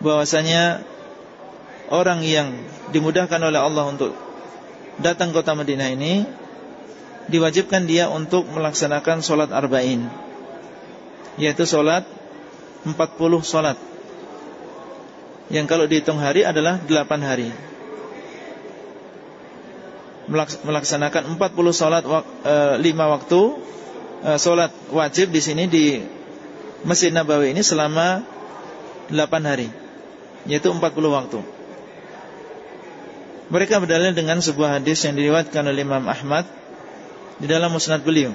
bahwasanya orang yang dimudahkan oleh Allah untuk datang kota Madinah ini diwajibkan dia untuk melaksanakan solat arba'in yaitu solat 40 solat yang kalau dihitung hari adalah 8 hari melaksanakan 40 salat e, lima waktu e, salat wajib di sini di Masjid Nabawi ini selama 8 hari yaitu 40 waktu. Mereka berdalil dengan sebuah hadis yang diriwayatkan oleh Imam Ahmad di dalam musnad beliau.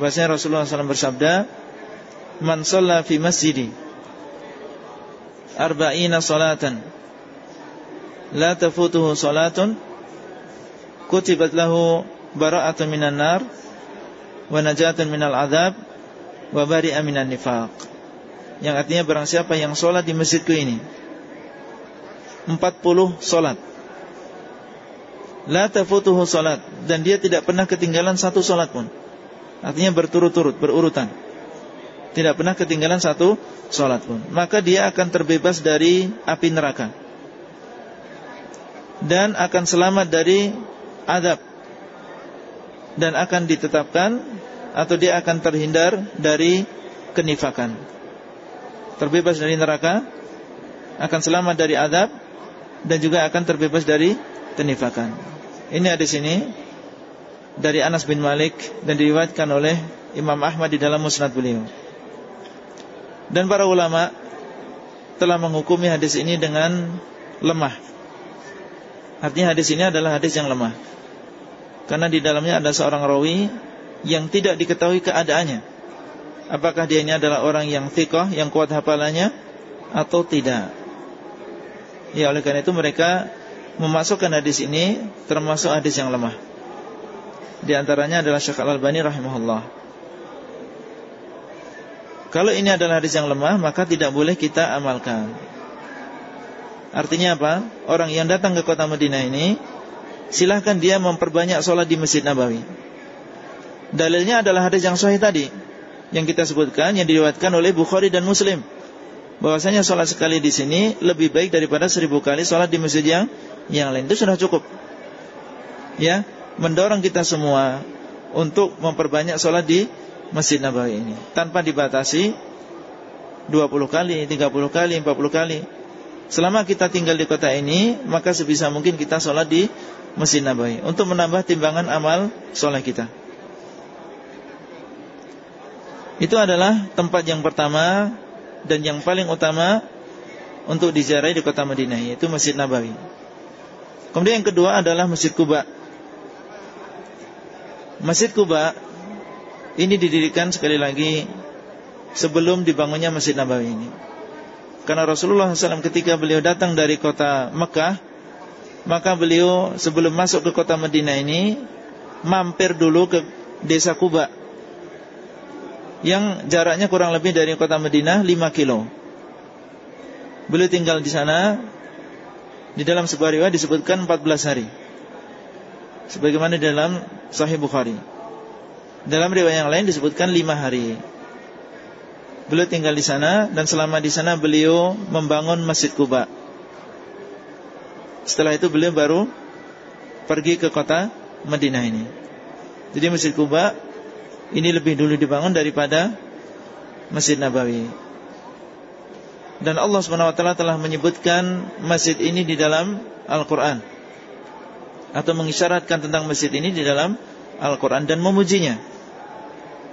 Bahasanya Rasulullah SAW bersabda, "Man shalla fi masjidi arba'ina salatan la tafutuhu salatun kutibat lahu bara'atun minan nar wa najatun minal adab wa bari'a minan nifaq. Yang artinya barang siapa yang sholat di masjidku ini 40 sholat. La tafutuhu sholat. Dan dia tidak pernah ketinggalan satu sholat pun. Artinya berturut-turut, berurutan Tidak pernah ketinggalan satu sholat pun Maka dia akan terbebas dari api neraka Dan akan selamat dari adab dan akan ditetapkan atau dia akan terhindar dari kenifakan. Terbebas dari neraka, akan selamat dari adab dan juga akan terbebas dari kenifakan. Ini ada sini dari Anas bin Malik dan diriwayatkan oleh Imam Ahmad di dalam musnad beliau. Dan para ulama telah menghukumi hadis ini dengan lemah. Artinya hadis ini adalah hadis yang lemah. Karena di dalamnya ada seorang rawi yang tidak diketahui keadaannya. Apakah dia ini adalah orang yang thikoh, yang kuat hafalannya atau tidak. Ya oleh karena itu mereka memasukkan hadis ini termasuk hadis yang lemah. Di antaranya adalah Syekh Al-Albani rahimahullah. Kalau ini adalah hadis yang lemah, maka tidak boleh kita amalkan. Artinya apa? Orang yang datang ke kota Madinah ini silahkan dia memperbanyak sholat di Masjid Nabawi. Dalilnya adalah hadis yang sahih tadi yang kita sebutkan yang diriwayatkan oleh Bukhari dan Muslim. Bahwasanya sholat sekali di sini lebih baik daripada seribu kali sholat di masjid yang yang lain itu sudah cukup. Ya, mendorong kita semua untuk memperbanyak sholat di Masjid Nabawi ini tanpa dibatasi 20 kali, 30 kali, 40 kali. Selama kita tinggal di kota ini, maka sebisa mungkin kita sholat di Masjid Nabawi untuk menambah timbangan amal soleh kita. Itu adalah tempat yang pertama dan yang paling utama untuk diziarahi di kota Madinah yaitu Masjid Nabawi. Kemudian yang kedua adalah Masjid Kuba. Masjid Kuba ini didirikan sekali lagi sebelum dibangunnya Masjid Nabawi ini. Karena Rasulullah SAW ketika beliau datang dari kota Mekah maka beliau sebelum masuk ke kota Madinah ini mampir dulu ke desa Kuba yang jaraknya kurang lebih dari kota Madinah 5 kilo. Beliau tinggal di sana di dalam sebuah riwayat disebutkan 14 hari. Sebagaimana dalam Sahih Bukhari. Dalam riwayat yang lain disebutkan 5 hari. Beliau tinggal di sana dan selama di sana beliau membangun Masjid Kuba. Setelah itu beliau baru pergi ke kota Madinah ini. Jadi Masjid Kuba ini lebih dulu dibangun daripada Masjid Nabawi. Dan Allah SWT telah menyebutkan masjid ini di dalam Al-Quran Atau mengisyaratkan tentang masjid ini di dalam Al-Quran Dan memujinya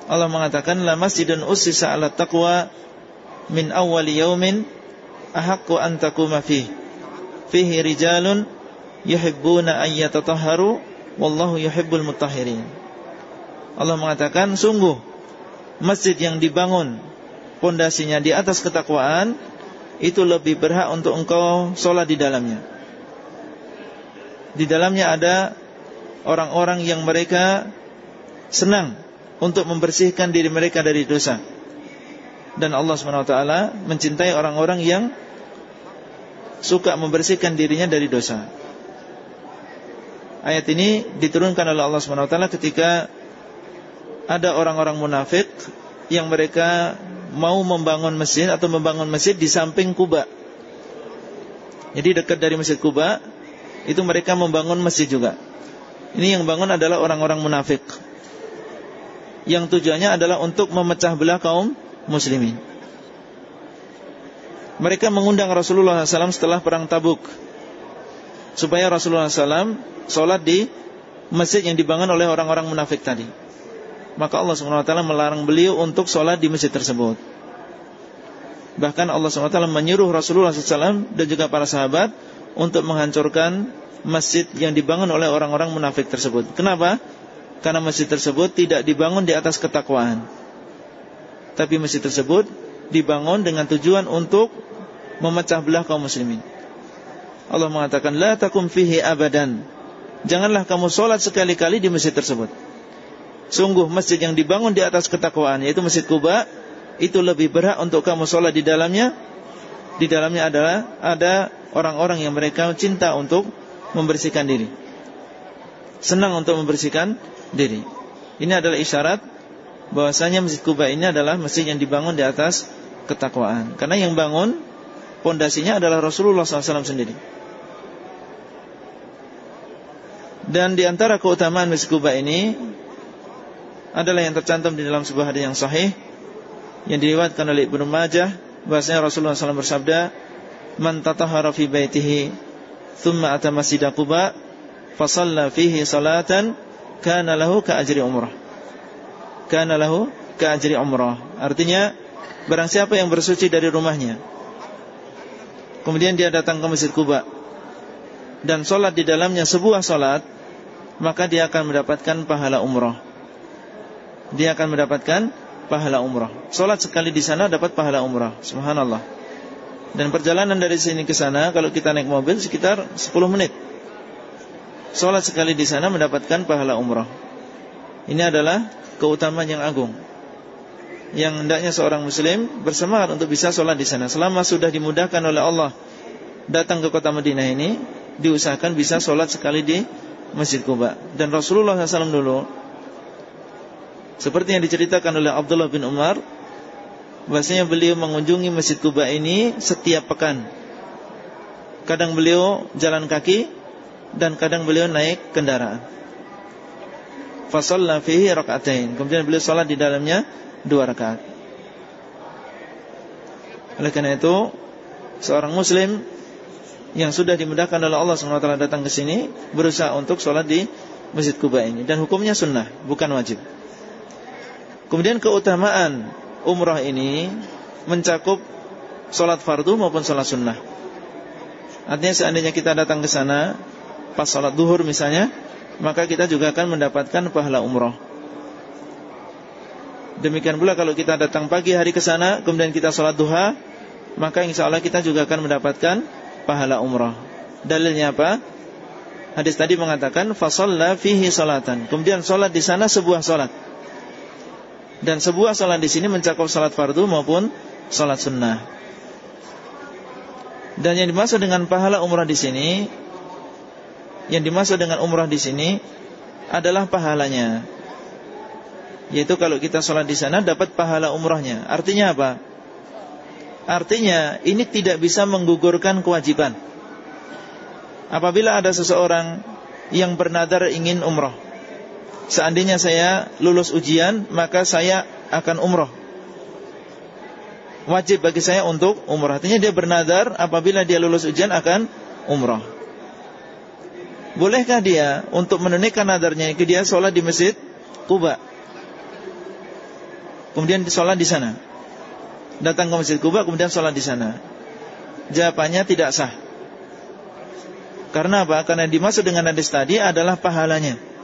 Allah mengatakan La masjidun ussisa ala taqwa Min awwali yaumin Ahakku antakuma fih Fihi rijalun Yuhibbuna ayyatatahharu Wallahu yuhibbul mutahirin Allah mengatakan Sungguh Masjid yang dibangun Pondasinya di atas ketakwaan itu lebih berhak untuk engkau sholat di dalamnya. Di dalamnya ada orang-orang yang mereka senang untuk membersihkan diri mereka dari dosa. Dan Allah SWT mencintai orang-orang yang suka membersihkan dirinya dari dosa. Ayat ini diturunkan oleh Allah SWT ketika ada orang-orang munafik yang mereka mau membangun masjid atau membangun masjid di samping Kuba. Jadi dekat dari Masjid Kuba itu mereka membangun masjid juga. Ini yang bangun adalah orang-orang munafik. Yang tujuannya adalah untuk memecah belah kaum muslimin. Mereka mengundang Rasulullah SAW setelah perang Tabuk supaya Rasulullah SAW sholat di masjid yang dibangun oleh orang-orang munafik tadi maka Allah SWT melarang beliau untuk sholat di masjid tersebut. Bahkan Allah SWT menyuruh Rasulullah SAW dan juga para sahabat untuk menghancurkan masjid yang dibangun oleh orang-orang munafik tersebut. Kenapa? Karena masjid tersebut tidak dibangun di atas ketakwaan. Tapi masjid tersebut dibangun dengan tujuan untuk memecah belah kaum muslimin. Allah mengatakan, La takum fihi abadan. Janganlah kamu sholat sekali-kali di masjid tersebut. Sungguh masjid yang dibangun di atas ketakwaan Yaitu Masjid Kuba Itu lebih berhak untuk kamu sholat di dalamnya Di dalamnya adalah Ada orang-orang yang mereka cinta untuk Membersihkan diri Senang untuk membersihkan diri. Ini adalah isyarat bahwasanya Masjid Kuba ini adalah masjid yang dibangun di atas ketakwaan. Karena yang bangun Pondasinya adalah Rasulullah SAW sendiri. Dan di antara keutamaan Masjid Kuba ini adalah yang tercantum di dalam sebuah hadis yang sahih yang diriwayatkan oleh Ibnu Majah bahwasanya Rasulullah SAW bersabda man tatahhara fi baitihi thumma ata masjid Quba fihi salatan kana lahu ka ajri umrah kana lahu ka ajri umrah artinya barang siapa yang bersuci dari rumahnya kemudian dia datang ke Masjid Kuba dan sholat di dalamnya sebuah sholat maka dia akan mendapatkan pahala umrah dia akan mendapatkan pahala umrah. Salat sekali di sana dapat pahala umrah. Subhanallah. Dan perjalanan dari sini ke sana kalau kita naik mobil sekitar 10 menit. Salat sekali di sana mendapatkan pahala umrah. Ini adalah keutamaan yang agung. Yang hendaknya seorang muslim bersemangat untuk bisa sholat di sana. Selama sudah dimudahkan oleh Allah datang ke kota Madinah ini, diusahakan bisa sholat sekali di Masjid Kuba. Dan Rasulullah SAW dulu seperti yang diceritakan oleh Abdullah bin Umar Bahasanya beliau mengunjungi Masjid Kuba ini setiap pekan Kadang beliau jalan kaki Dan kadang beliau naik kendaraan. Fasalla fihi rakaatain Kemudian beliau salat di dalamnya Dua rakaat. Oleh karena itu Seorang muslim Yang sudah dimudahkan oleh Allah SWT datang ke sini Berusaha untuk sholat di Masjid Kuba ini. Dan hukumnya sunnah, bukan wajib. Kemudian keutamaan umrah ini mencakup sholat fardu maupun sholat sunnah. Artinya seandainya kita datang ke sana pas sholat duhur misalnya, maka kita juga akan mendapatkan pahala umrah. Demikian pula kalau kita datang pagi hari ke sana, kemudian kita sholat duha, maka insya Allah kita juga akan mendapatkan pahala umrah. Dalilnya apa? Hadis tadi mengatakan fasalla fihi salatan. Kemudian sholat di sana sebuah sholat. Dan sebuah salat di sini mencakup salat fardu maupun salat sunnah. Dan yang dimaksud dengan pahala umrah di sini, yang dimaksud dengan umrah di sini adalah pahalanya. Yaitu kalau kita sholat di sana dapat pahala umrahnya. Artinya apa? Artinya ini tidak bisa menggugurkan kewajiban. Apabila ada seseorang yang bernadar ingin umrah seandainya saya lulus ujian, maka saya akan umroh. Wajib bagi saya untuk umroh. Artinya dia bernadar apabila dia lulus ujian akan umroh. Bolehkah dia untuk menunaikan nadarnya itu dia sholat di masjid Kuba? Kemudian sholat di sana. Datang ke masjid Kuba kemudian sholat di sana. Jawabannya tidak sah. Karena apa? Karena dimaksud dengan hadis tadi adalah pahalanya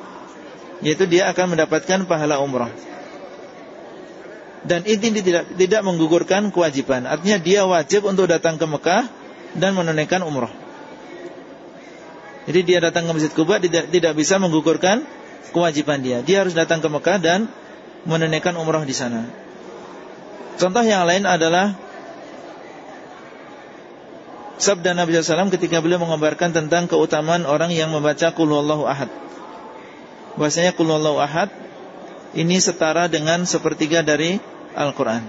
yaitu dia akan mendapatkan pahala umrah. Dan ini tidak tidak menggugurkan kewajiban. Artinya dia wajib untuk datang ke Mekah dan menunaikan umrah. Jadi dia datang ke Masjid Kuba tidak tidak bisa menggugurkan kewajiban dia. Dia harus datang ke Mekah dan menunaikan umrah di sana. Contoh yang lain adalah sabda Nabi SAW ketika beliau mengabarkan tentang keutamaan orang yang membaca Qul Ahad bahwasanya qul ahad ini setara dengan sepertiga dari Al-Qur'an.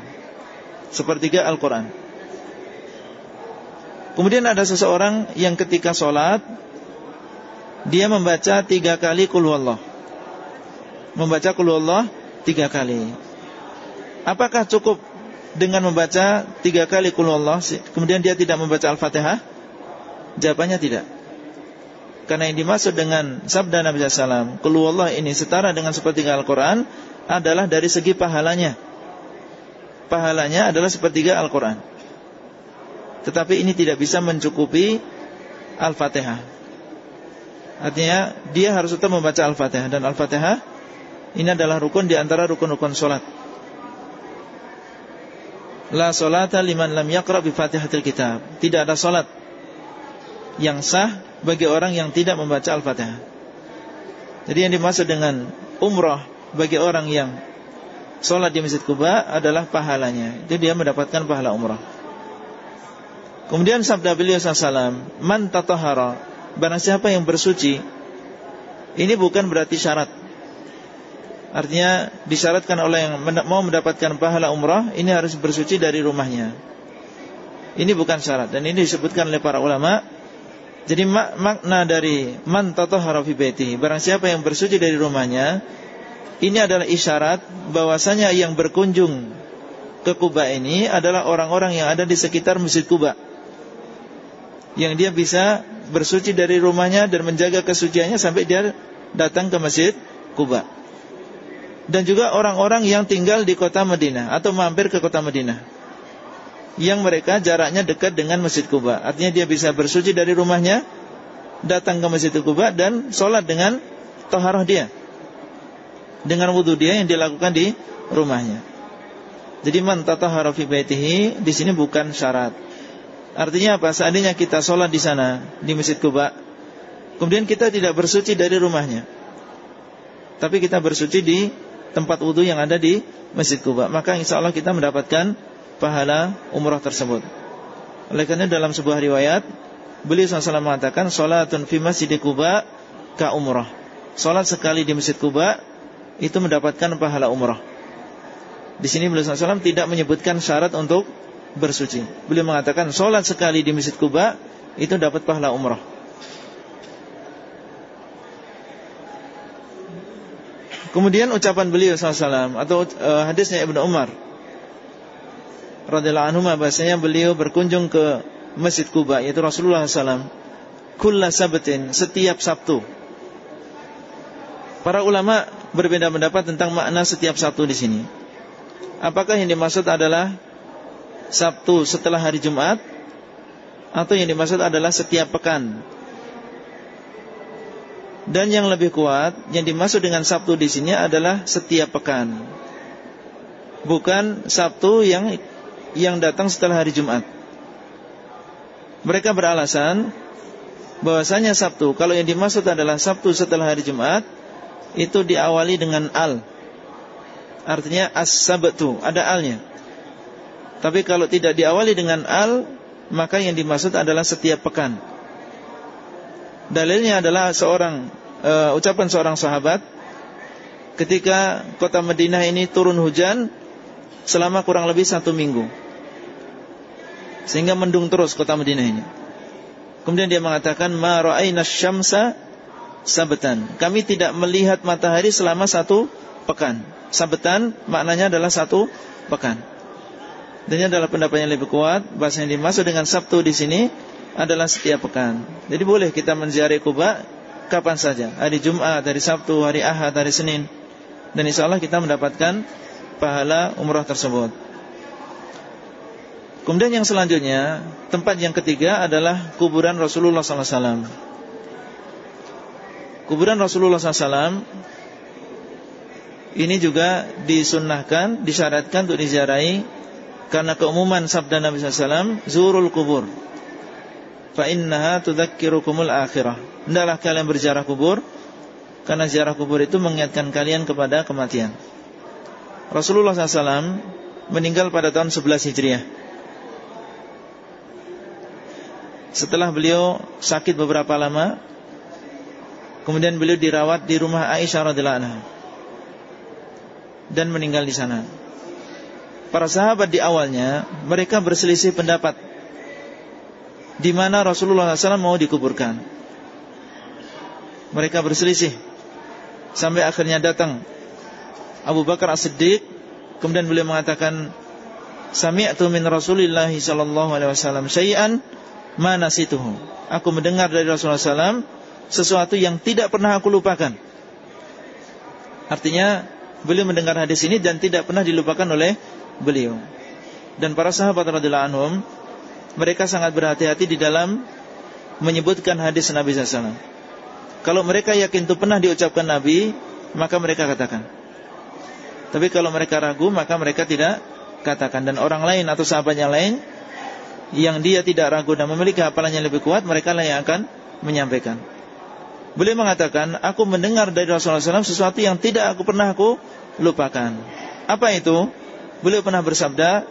Sepertiga Al-Qur'an. Kemudian ada seseorang yang ketika sholat Dia membaca tiga kali kulwallah Membaca kulwallah tiga kali. Apakah cukup dengan membaca tiga kali kulwallah Kemudian dia tidak membaca Al-Fatihah? Jawabannya tidak. Karena yang dimaksud dengan sabda Nabi SAW Keluarlah ini setara dengan sepertiga Al-Quran Adalah dari segi pahalanya. Pahalanya adalah sepertiga Al-Quran. Tetapi ini tidak bisa mencukupi Al-Fatihah Artinya dia harus tetap membaca Al-Fatihah Dan Al-Fatihah Ini adalah rukun di antara rukun-rukun solat La solata liman lam yakra bi fatihatil kitab Tidak ada solat Yang sah bagi orang yang tidak membaca Al-Fatihah. Jadi yang dimaksud dengan umrah bagi orang yang sholat di Masjid Kuba adalah pahalanya. Jadi dia mendapatkan pahala umrah. Kemudian sabda beliau SAW, Man tatahara, barang siapa yang bersuci, ini bukan berarti syarat. Artinya disyaratkan oleh yang mau mendapatkan pahala umrah, ini harus bersuci dari rumahnya. Ini bukan syarat. Dan ini disebutkan oleh para ulama' Jadi mak makna dari man tatahhara fi baitihi, barang siapa yang bersuci dari rumahnya, ini adalah isyarat bahwasanya yang berkunjung ke Kuba ini adalah orang-orang yang ada di sekitar Masjid Kuba. Yang dia bisa bersuci dari rumahnya dan menjaga kesuciannya sampai dia datang ke Masjid Kuba. Dan juga orang-orang yang tinggal di kota Madinah atau mampir ke kota Madinah yang mereka jaraknya dekat dengan Masjid Kuba. Artinya dia bisa bersuci dari rumahnya, datang ke Masjid Kuba dan sholat dengan toharoh dia. Dengan wudhu dia yang dilakukan di rumahnya. Jadi man tatahara fi baitihi di sini bukan syarat. Artinya apa? Seandainya kita sholat di sana di Masjid Kuba, kemudian kita tidak bersuci dari rumahnya, tapi kita bersuci di tempat wudhu yang ada di Masjid Kuba, maka insya Allah kita mendapatkan pahala umrah tersebut. Oleh karena dalam sebuah riwayat beliau SAW mengatakan salatun fi masjid Kuba ka umrah. Salat sekali di Masjid Kuba itu mendapatkan pahala umrah. Di sini beliau SAW tidak menyebutkan syarat untuk bersuci. Beliau mengatakan salat sekali di Masjid Kuba itu dapat pahala umrah. Kemudian ucapan beliau SAW atau uh, hadisnya Ibnu Umar radhiyallahu anhu bahasanya beliau berkunjung ke Masjid Kuba yaitu Rasulullah SAW kulla sabtin setiap Sabtu. Para ulama berbeda pendapat tentang makna setiap Sabtu di sini. Apakah yang dimaksud adalah Sabtu setelah hari Jumat atau yang dimaksud adalah setiap pekan? Dan yang lebih kuat, yang dimaksud dengan Sabtu di sini adalah setiap pekan. Bukan Sabtu yang yang datang setelah hari Jumat. Mereka beralasan bahwasanya Sabtu, kalau yang dimaksud adalah Sabtu setelah hari Jumat, itu diawali dengan al. Artinya as-sabtu, ada alnya. Tapi kalau tidak diawali dengan al, maka yang dimaksud adalah setiap pekan. Dalilnya adalah seorang uh, ucapan seorang sahabat ketika kota Madinah ini turun hujan selama kurang lebih satu minggu. Sehingga mendung terus kota Madinah ini. Kemudian dia mengatakan ma ra'ayna syamsa sabetan. Kami tidak melihat matahari selama satu pekan. Sabetan maknanya adalah satu pekan. Dan ini adalah pendapat yang lebih kuat. Bahasa yang dimaksud dengan Sabtu di sini adalah setiap pekan. Jadi boleh kita menziarahi Kuba kapan saja. Hari Jumat, hari Sabtu, hari Ahad, hari Senin. Dan insya Allah kita mendapatkan pahala umrah tersebut. Kemudian yang selanjutnya, tempat yang ketiga adalah kuburan Rasulullah SAW. Kuburan Rasulullah SAW ini juga disunnahkan, disyaratkan untuk diziarahi karena keumuman sabda Nabi SAW, zurul kubur. Fa innaha tudzakkirukumul akhirah. Hendaklah kalian berziarah kubur karena ziarah kubur itu mengingatkan kalian kepada kematian. Rasulullah SAW meninggal pada tahun 11 Hijriah. Setelah beliau sakit beberapa lama Kemudian beliau dirawat di rumah Aisyah radhiyallahu anha dan meninggal di sana. Para sahabat di awalnya mereka berselisih pendapat di mana Rasulullah SAW mau dikuburkan. Mereka berselisih sampai akhirnya datang Abu Bakar As-Siddiq kemudian beliau mengatakan Sami'tu min Rasulillah sallallahu alaihi wasallam syai'an ma nasituhu. Aku mendengar dari Rasulullah SAW sesuatu yang tidak pernah aku lupakan. Artinya beliau mendengar hadis ini dan tidak pernah dilupakan oleh beliau. Dan para sahabat radhiyallahu anhum mereka sangat berhati-hati di dalam menyebutkan hadis Nabi SAW. Kalau mereka yakin itu pernah diucapkan Nabi, maka mereka katakan. Tapi kalau mereka ragu, maka mereka tidak katakan. Dan orang lain atau sahabat yang lain yang dia tidak ragu dan memiliki hafalan yang lebih kuat, mereka lah yang akan menyampaikan. Beliau mengatakan, aku mendengar dari Rasulullah SAW sesuatu yang tidak aku pernah aku lupakan. Apa itu? Beliau pernah bersabda,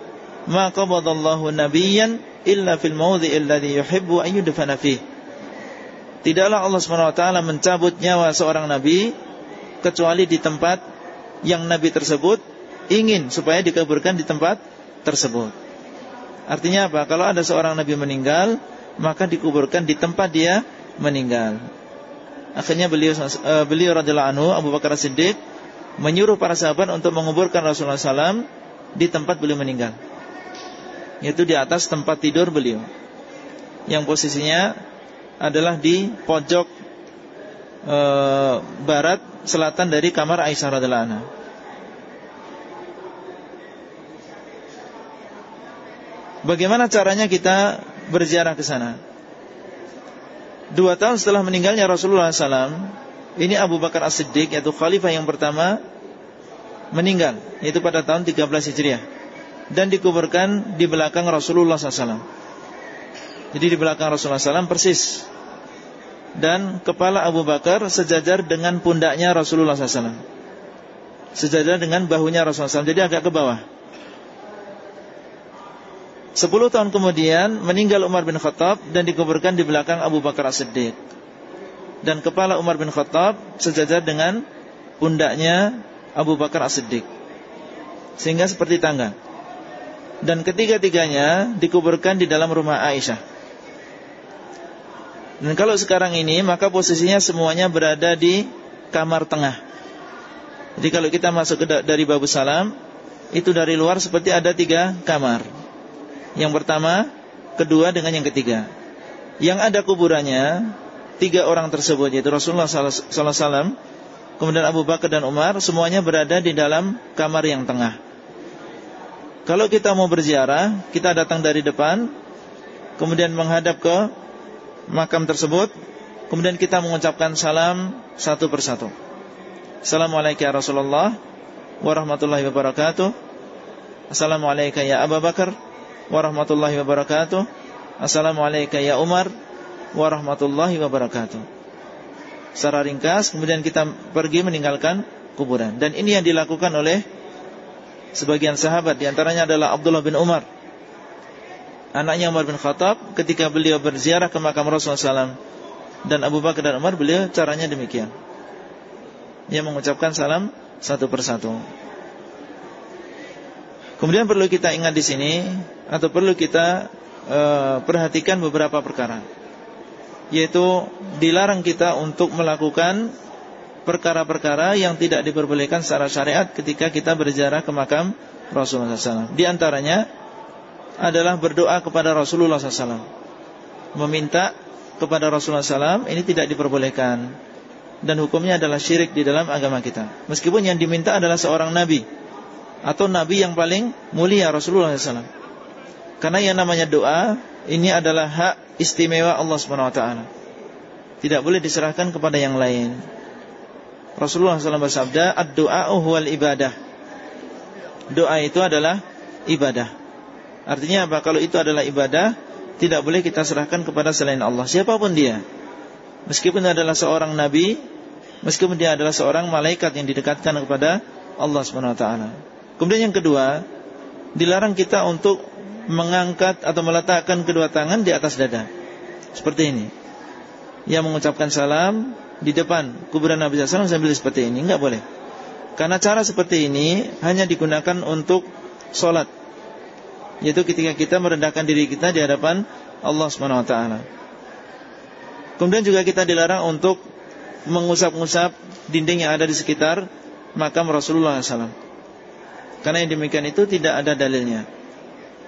"Ma qabadallahu nabiyyan illa fil mawdhi'il ladzi yuhibbu an yudfana fih." Tidaklah Allah SWT mencabut nyawa seorang nabi kecuali di tempat yang nabi tersebut ingin supaya dikuburkan di tempat tersebut. Artinya apa? Kalau ada seorang nabi meninggal, maka dikuburkan di tempat dia meninggal. Akhirnya beliau uh, beliau radhiyallahu anhu Abu Bakar Siddiq menyuruh para sahabat untuk menguburkan Rasulullah SAW di tempat beliau meninggal. Yaitu di atas tempat tidur beliau. Yang posisinya adalah di pojok e, barat selatan dari kamar Aisyah radhiyallahu anha. Bagaimana caranya kita berziarah ke sana? Dua tahun setelah meninggalnya Rasulullah SAW, ini Abu Bakar As-Siddiq yaitu khalifah yang pertama meninggal, yaitu pada tahun 13 Hijriah, dan dikuburkan di belakang Rasulullah SAW. Jadi di belakang Rasulullah SAW persis, dan kepala Abu Bakar sejajar dengan pundaknya Rasulullah SAW, sejajar dengan bahunya Rasulullah SAW, jadi agak ke bawah. Sepuluh tahun kemudian meninggal Umar bin Khattab dan dikuburkan di belakang Abu Bakar As-Siddiq. Dan kepala Umar bin Khattab sejajar dengan pundaknya Abu Bakar As-Siddiq. Sehingga seperti tangga. Dan ketiga-tiganya dikuburkan di dalam rumah Aisyah. Dan kalau sekarang ini maka posisinya semuanya berada di kamar tengah. Jadi kalau kita masuk ke dari Babu Salam, itu dari luar seperti ada tiga kamar. Yang pertama, kedua dengan yang ketiga. Yang ada kuburannya tiga orang tersebut yaitu Rasulullah sallallahu alaihi wasallam, kemudian Abu Bakar dan Umar semuanya berada di dalam kamar yang tengah. Kalau kita mau berziarah, kita datang dari depan, kemudian menghadap ke makam tersebut, kemudian kita mengucapkan salam satu persatu. Assalamualaikum ya Rasulullah warahmatullahi wabarakatuh. Assalamualaikum ya Abu Bakar warahmatullahi wabarakatuh. Assalamualaikum ya Umar warahmatullahi wabarakatuh. Secara ringkas kemudian kita pergi meninggalkan kuburan dan ini yang dilakukan oleh sebagian sahabat di antaranya adalah Abdullah bin Umar. Anaknya Umar bin Khattab ketika beliau berziarah ke makam Rasulullah SAW dan Abu Bakar dan Umar beliau caranya demikian. Ia mengucapkan salam satu persatu. Kemudian perlu kita ingat di sini atau perlu kita e, perhatikan beberapa perkara. Yaitu dilarang kita untuk melakukan perkara-perkara yang tidak diperbolehkan secara syariat ketika kita berziarah ke makam Rasulullah SAW. Di antaranya adalah berdoa kepada Rasulullah SAW, meminta kepada Rasulullah SAW ini tidak diperbolehkan dan hukumnya adalah syirik di dalam agama kita. Meskipun yang diminta adalah seorang nabi atau nabi yang paling mulia Rasulullah SAW. Karena yang namanya doa ini adalah hak istimewa Allah Subhanahu wa taala. Tidak boleh diserahkan kepada yang lain. Rasulullah SAW bersabda, "Ad-du'a huwal ibadah." Doa itu adalah ibadah. Artinya apa? Kalau itu adalah ibadah, tidak boleh kita serahkan kepada selain Allah, siapa pun dia. Meskipun dia adalah seorang nabi, meskipun dia adalah seorang malaikat yang didekatkan kepada Allah Subhanahu wa taala. Kemudian yang kedua, dilarang kita untuk mengangkat atau meletakkan kedua tangan di atas dada. Seperti ini. Yang mengucapkan salam di depan kuburan Nabi SAW sambil seperti ini, enggak boleh. Karena cara seperti ini hanya digunakan untuk solat, yaitu ketika kita merendahkan diri kita di hadapan Allah Taala. Kemudian juga kita dilarang untuk mengusap-ngusap dinding yang ada di sekitar makam Rasulullah SAW. Karena yang demikian itu tidak ada dalilnya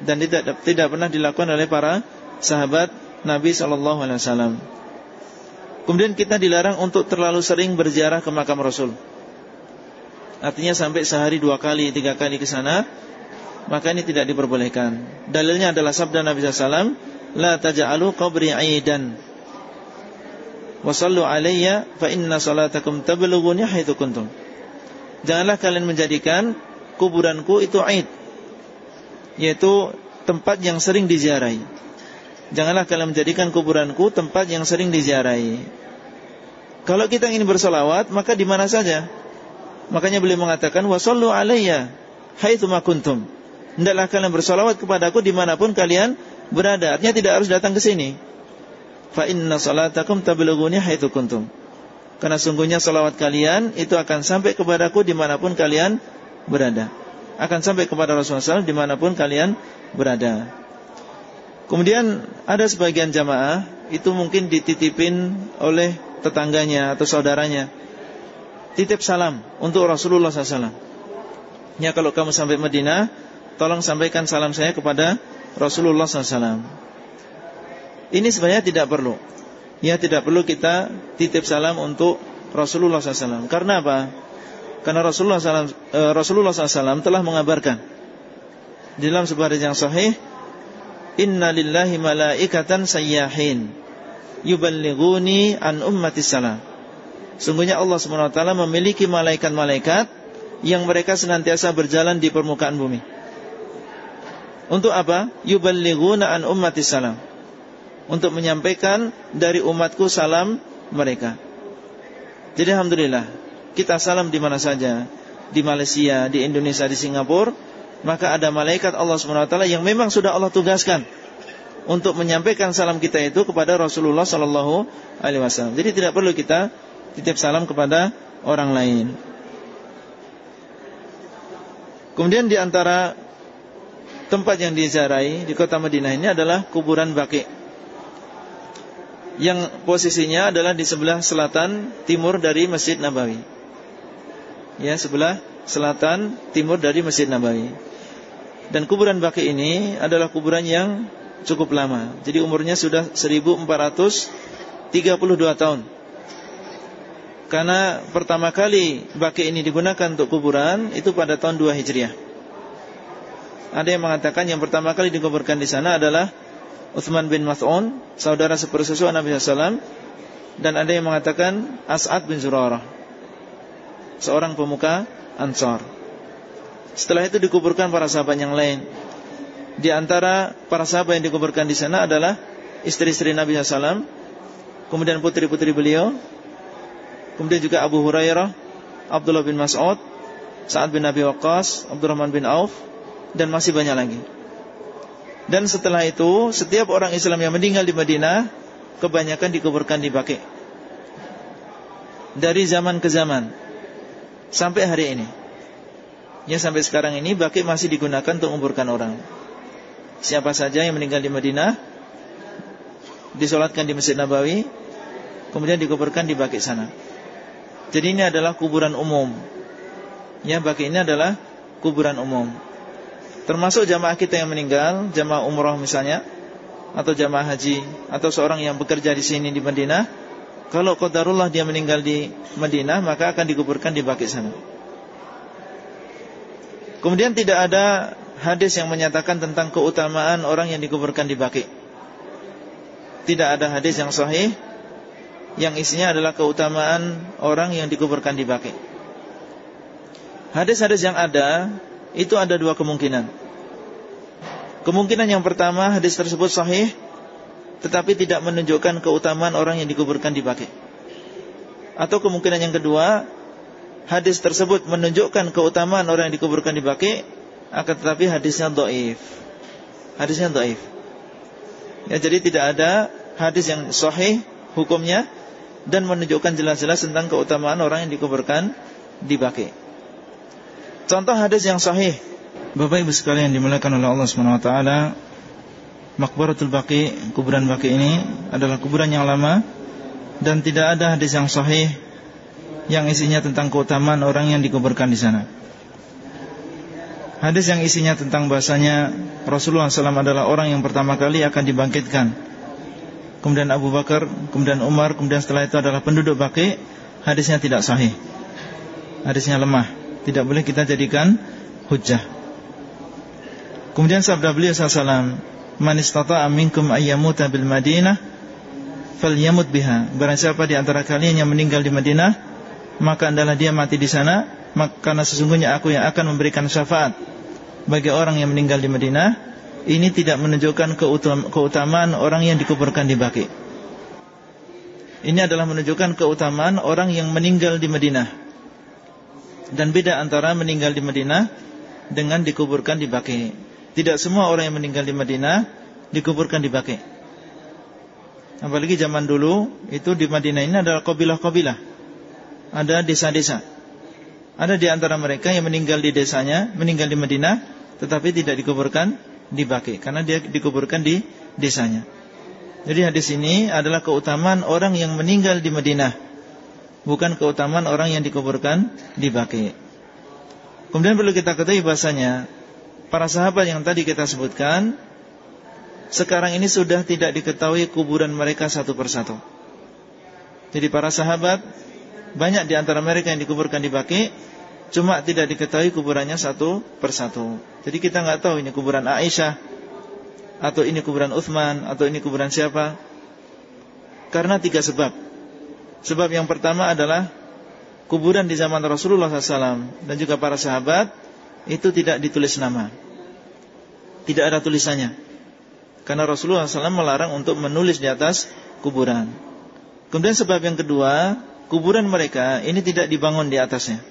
dan tidak tidak pernah dilakukan oleh para sahabat Nabi SAW. Kemudian kita dilarang untuk terlalu sering berziarah ke makam Rasul. Artinya sampai sehari dua kali, tiga kali ke sana, maka ini tidak diperbolehkan. Dalilnya adalah sabda Nabi SAW, La taja'alu qabri aidan Wasallu alayya fa inna salatakum tablughuni haitsu kuntum. Janganlah kalian menjadikan kuburanku itu aid. Yaitu tempat yang sering diziarahi. Janganlah kalian menjadikan kuburanku tempat yang sering diziarahi. Kalau kita ingin bersolawat, maka di mana saja. Makanya beliau mengatakan, Wasallu alayya haitsu kuntum. Hendaklah kalian bersolawat kepadaku di mana pun kalian berada. Artinya tidak harus datang ke sini fa inna salatakum tablughuni haitsu kuntum. Karena sungguhnya salawat kalian itu akan sampai kepadaku di mana pun kalian berada. Akan sampai kepada Rasulullah SAW di mana pun kalian berada. Kemudian ada sebagian jamaah itu mungkin dititipin oleh tetangganya atau saudaranya. Titip salam untuk Rasulullah SAW. Ya kalau kamu sampai Madinah, tolong sampaikan salam saya kepada Rasulullah SAW. Ini sebenarnya tidak perlu. Ya tidak perlu kita titip salam untuk Rasulullah SAW. Karena apa? Karena Rasulullah SAW, eh, Rasulullah SAW telah mengabarkan di dalam sebuah hadis yang sahih, Inna lillahi malaikatan sayyahin yuballighuni an ummati salam. Sungguhnya Allah SWT memiliki malaikat-malaikat yang mereka senantiasa berjalan di permukaan bumi. Untuk apa? Yuballighuna an ummati salam untuk menyampaikan dari umatku salam mereka. Jadi alhamdulillah kita salam di mana saja, di Malaysia, di Indonesia, di Singapura, maka ada malaikat Allah SWT yang memang sudah Allah tugaskan untuk menyampaikan salam kita itu kepada Rasulullah sallallahu alaihi wasallam. Jadi tidak perlu kita titip salam kepada orang lain. Kemudian di antara tempat yang diziarahi di kota Madinah ini adalah kuburan Baqi yang posisinya adalah di sebelah selatan timur dari Masjid Nabawi. Ya, sebelah selatan timur dari Masjid Nabawi. Dan kuburan Baki ini adalah kuburan yang cukup lama. Jadi umurnya sudah 1432 tahun. Karena pertama kali Baki ini digunakan untuk kuburan itu pada tahun 2 Hijriah. Ada yang mengatakan yang pertama kali dikuburkan di sana adalah Uthman bin Mas'un, saudara sepersusu Nabi SAW, dan ada yang mengatakan As'ad bin Zurarah, seorang pemuka Ansar. Setelah itu dikuburkan para sahabat yang lain. Di antara para sahabat yang dikuburkan di sana adalah istri-istri Nabi SAW, kemudian putri-putri beliau, kemudian juga Abu Hurairah, Abdullah bin Mas'ud, Sa'ad bin Abi Waqqas, Abdurrahman bin Auf, dan masih banyak lagi. Dan setelah itu setiap orang Islam yang meninggal di Madinah kebanyakan dikuburkan di Baqi. Dari zaman ke zaman sampai hari ini. Ya sampai sekarang ini Baqi masih digunakan untuk menguburkan orang. Siapa saja yang meninggal di Madinah disolatkan di Masjid Nabawi, kemudian dikuburkan di Baki sana. Jadi ini adalah kuburan umum. Ya, Baki ini adalah kuburan umum. Termasuk jamaah kita yang meninggal, jamaah umroh misalnya, atau jamaah haji, atau seorang yang bekerja di sini di Madinah, kalau qadarullah dia meninggal di Madinah, maka akan dikuburkan di Baki sana. Kemudian tidak ada hadis yang menyatakan tentang keutamaan orang yang dikuburkan di Baki. Tidak ada hadis yang sahih yang isinya adalah keutamaan orang yang dikuburkan di Baki. Hadis-hadis yang ada itu ada dua kemungkinan. Kemungkinan yang pertama hadis tersebut sahih tetapi tidak menunjukkan keutamaan orang yang dikuburkan di Baki. Atau kemungkinan yang kedua, hadis tersebut menunjukkan keutamaan orang yang dikuburkan di Baki, akan tetapi hadisnya doif. Hadisnya doif. Ya, jadi tidak ada hadis yang sahih hukumnya dan menunjukkan jelas-jelas tentang keutamaan orang yang dikuburkan di Baki. Contoh hadis yang sahih Bapak Ibu sekalian dimuliakan oleh Allah taala, Makbaratul Baqi, kuburan Baqi ini adalah kuburan yang lama dan tidak ada hadis yang sahih yang isinya tentang keutamaan orang yang dikuburkan di sana. Hadis yang isinya tentang bahasanya Rasulullah SAW adalah orang yang pertama kali akan dibangkitkan. Kemudian Abu Bakar, kemudian Umar, kemudian setelah itu adalah penduduk Baqi, hadisnya tidak sahih. Hadisnya lemah, tidak boleh kita jadikan hujah. Kemudian sabda beliau SAW Man istata'a minkum ayyamuta bil Madinah falyamut biha. Barang siapa di antara kalian yang meninggal di Madinah, maka adalah dia mati di sana, maka karena sesungguhnya aku yang akan memberikan syafaat bagi orang yang meninggal di Madinah. Ini tidak menunjukkan keutamaan orang yang dikuburkan di Baki. Ini adalah menunjukkan keutamaan orang yang meninggal di Madinah. Dan beda antara meninggal di Madinah dengan dikuburkan di Baki. Tidak semua orang yang meninggal di Madinah dikuburkan di Baqi. Apalagi zaman dulu itu di Madinah ini adalah kabilah-kabilah. Ada desa-desa. Ada di antara mereka yang meninggal di desanya, meninggal di Madinah, tetapi tidak dikuburkan di Baqi karena dia dikuburkan di desanya. Jadi hadis ini adalah keutamaan orang yang meninggal di Madinah, bukan keutamaan orang yang dikuburkan di Baqi. Kemudian perlu kita ketahui bahasanya para sahabat yang tadi kita sebutkan sekarang ini sudah tidak diketahui kuburan mereka satu persatu. Jadi para sahabat banyak di antara mereka yang dikuburkan di Baki cuma tidak diketahui kuburannya satu persatu. Jadi kita nggak tahu ini kuburan Aisyah atau ini kuburan Uthman atau ini kuburan siapa. Karena tiga sebab. Sebab yang pertama adalah kuburan di zaman Rasulullah SAW dan juga para sahabat itu tidak ditulis nama. Tidak ada tulisannya. Karena Rasulullah SAW melarang untuk menulis di atas kuburan. Kemudian sebab yang kedua, kuburan mereka ini tidak dibangun di atasnya.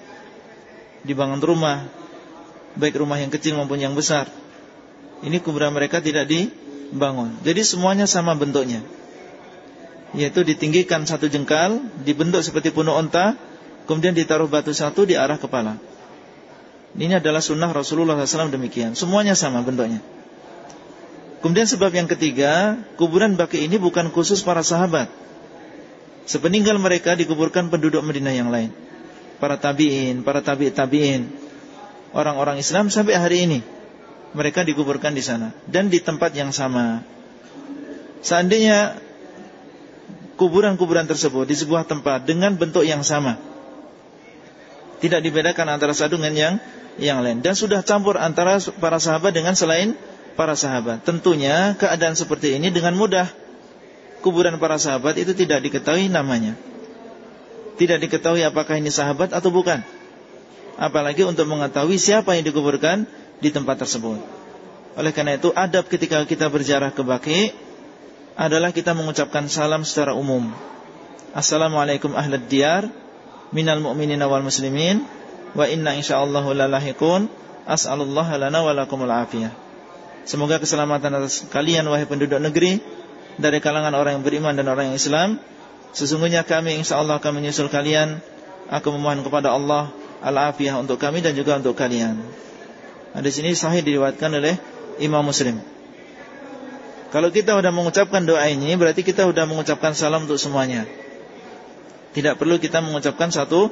Dibangun rumah, baik rumah yang kecil maupun yang besar. Ini kuburan mereka tidak dibangun. Jadi semuanya sama bentuknya. Yaitu ditinggikan satu jengkal, dibentuk seperti puno onta, kemudian ditaruh batu satu di arah kepala. Ini adalah sunnah Rasulullah SAW demikian. Semuanya sama bentuknya. Kemudian sebab yang ketiga, kuburan baki ini bukan khusus para sahabat. Sepeninggal mereka dikuburkan penduduk Madinah yang lain. Para tabi'in, para tabi' tabi'in. Orang-orang Islam sampai hari ini. Mereka dikuburkan di sana. Dan di tempat yang sama. Seandainya kuburan-kuburan tersebut di sebuah tempat dengan bentuk yang sama. Tidak dibedakan antara satu dengan yang yang lain dan sudah campur antara para sahabat dengan selain para sahabat. Tentunya keadaan seperti ini dengan mudah kuburan para sahabat itu tidak diketahui namanya. Tidak diketahui apakah ini sahabat atau bukan. Apalagi untuk mengetahui siapa yang dikuburkan di tempat tersebut. Oleh karena itu adab ketika kita berjarah ke Baki adalah kita mengucapkan salam secara umum. Assalamualaikum ahlad diyar minal mu'minina wal muslimin wa inna insyaallah lalahiqun as'alullah lana wa lakumul afiyah. Semoga keselamatan atas kalian wahai penduduk negeri dari kalangan orang yang beriman dan orang yang Islam. Sesungguhnya kami insyaallah akan menyusul kalian. Aku memohon kepada Allah al-afiyah untuk kami dan juga untuk kalian. Hadis ini sahih diriwayatkan oleh Imam Muslim. Kalau kita sudah mengucapkan doa ini Berarti kita sudah mengucapkan salam untuk semuanya Tidak perlu kita mengucapkan satu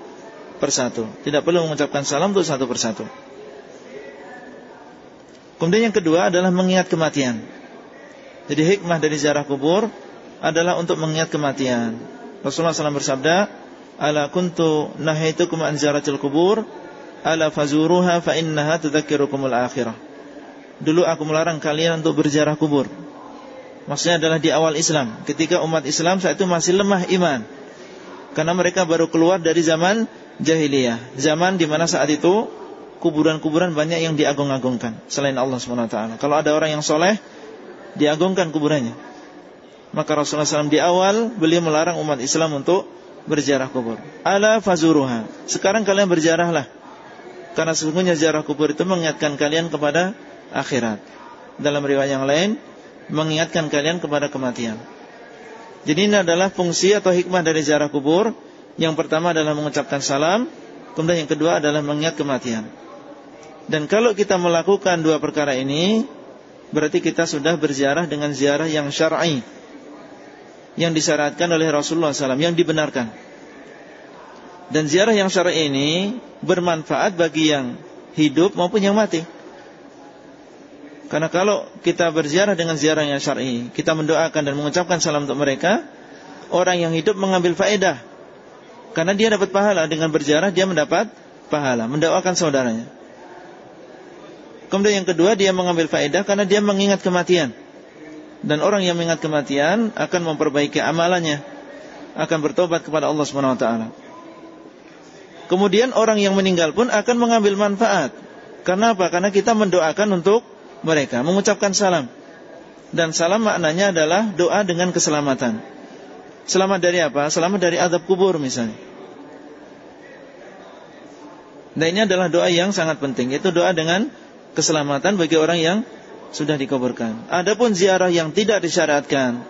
persatu Tidak perlu mengucapkan salam untuk satu persatu. Kemudian yang kedua adalah mengingat kematian. Jadi hikmah dari ziarah kubur Adalah untuk mengingat kematian. Rasulullah SAW bersabda Ala kuntu nahaitukum an ziyaratil kubur Ala fazuruha fa innaha tudzakirukumul akhirah. Dulu aku melarang kalian untuk berziarah kubur. Maksudnya adalah di awal Islam. Ketika umat Islam saat itu masih lemah iman. Karena mereka baru keluar dari zaman jahiliyah. Zaman di mana saat itu Kuburan-kuburan banyak yang diagung-agungkan Selain Allah SWT Kalau ada orang yang soleh Diagungkan kuburannya. Maka Rasulullah SAW di awal Beliau melarang umat Islam untuk Berjarah kubur. Ala fazuruha. Sekarang kalian berjarahlah Karena sesungguhnya jarah kubur itu Mengingatkan kalian kepada akhirat. Dalam riwayat yang lain mengingatkan kalian kepada kematian. Jadi ini adalah fungsi atau hikmah dari ziarah kubur. Yang pertama adalah mengucapkan salam, kemudian yang kedua adalah mengingat kematian. Dan kalau kita melakukan dua perkara ini, berarti kita sudah berziarah dengan ziarah yang syar'i. Yang disyaratkan oleh Rasulullah SAW, yang dibenarkan. Dan ziarah yang syar'i ini bermanfaat bagi yang hidup maupun yang mati. Karena kalau kita berziarah dengan ziarah yang syar'i, kita mendoakan dan mengucapkan salam untuk mereka, orang yang hidup mengambil faedah. Karena dia dapat pahala dengan berziarah, dia mendapat pahala, mendoakan saudaranya. Kemudian yang kedua, dia mengambil faedah karena dia mengingat kematian. Dan orang yang mengingat kematian akan memperbaiki amalannya, akan bertobat kepada Allah Subhanahu wa taala. Kemudian orang yang meninggal pun akan mengambil manfaat. Karena apa? Karena kita mendoakan untuk mereka mengucapkan salam. Dan salam maknanya adalah doa dengan keselamatan. Selamat dari apa? Selamat dari azab kubur misalnya. Nah ini adalah doa yang sangat penting. Itu doa dengan keselamatan bagi orang yang sudah dikuburkan. Adapun ziarah yang tidak disyaratkan.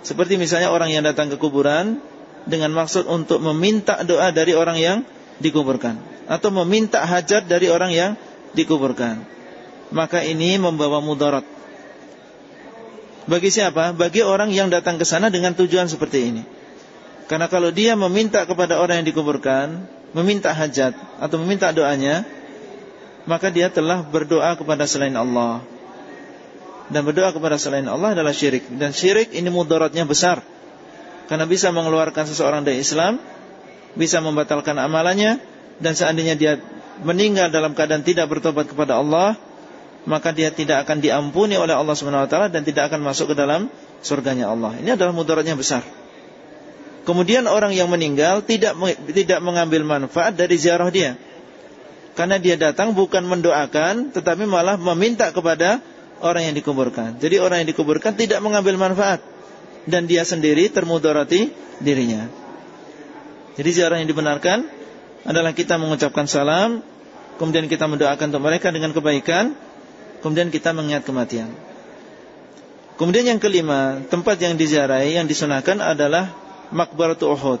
Seperti misalnya orang yang datang ke kuburan dengan maksud untuk meminta doa dari orang yang dikuburkan atau meminta hajat dari orang yang dikuburkan maka ini membawa mudarat. Bagi siapa? Bagi orang yang datang ke sana dengan tujuan seperti ini. Karena kalau dia meminta kepada orang yang dikuburkan, meminta hajat atau meminta doanya, maka dia telah berdoa kepada selain Allah. Dan berdoa kepada selain Allah adalah syirik. Dan syirik ini mudaratnya besar. Karena bisa mengeluarkan seseorang dari Islam, bisa membatalkan amalannya, dan seandainya dia meninggal dalam keadaan tidak bertobat kepada Allah, maka dia tidak akan diampuni oleh Allah Subhanahu wa taala dan tidak akan masuk ke dalam surganya Allah. Ini adalah mudaratnya besar. Kemudian orang yang meninggal tidak tidak mengambil manfaat dari ziarah dia. Karena dia datang bukan mendoakan tetapi malah meminta kepada orang yang dikuburkan. Jadi orang yang dikuburkan tidak mengambil manfaat dan dia sendiri termudarati dirinya. Jadi ziarah yang dibenarkan adalah kita mengucapkan salam, kemudian kita mendoakan untuk mereka dengan kebaikan Kemudian kita mengingat kematian. Kemudian yang kelima Tempat yang diziarahi, yang disunahkan adalah Makbaratu Uhud